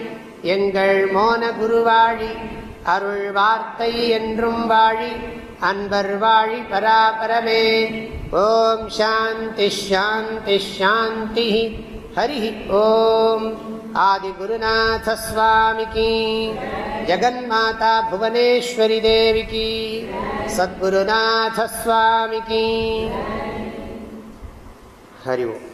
எங்கள் மோன குருவாழி அருள் வார்த்தை என்றும் வாழி அன்பர் வாழி பராபரமே ஓம் சாந்தி ஷாந்தி ஷாந்தி ஹரி ஓம் आदिगुरुनाथस्वामिकी जगन्माता भुवनेश्वरी देवी की सद्गुरुनाथस्वामिकी हरि ओम्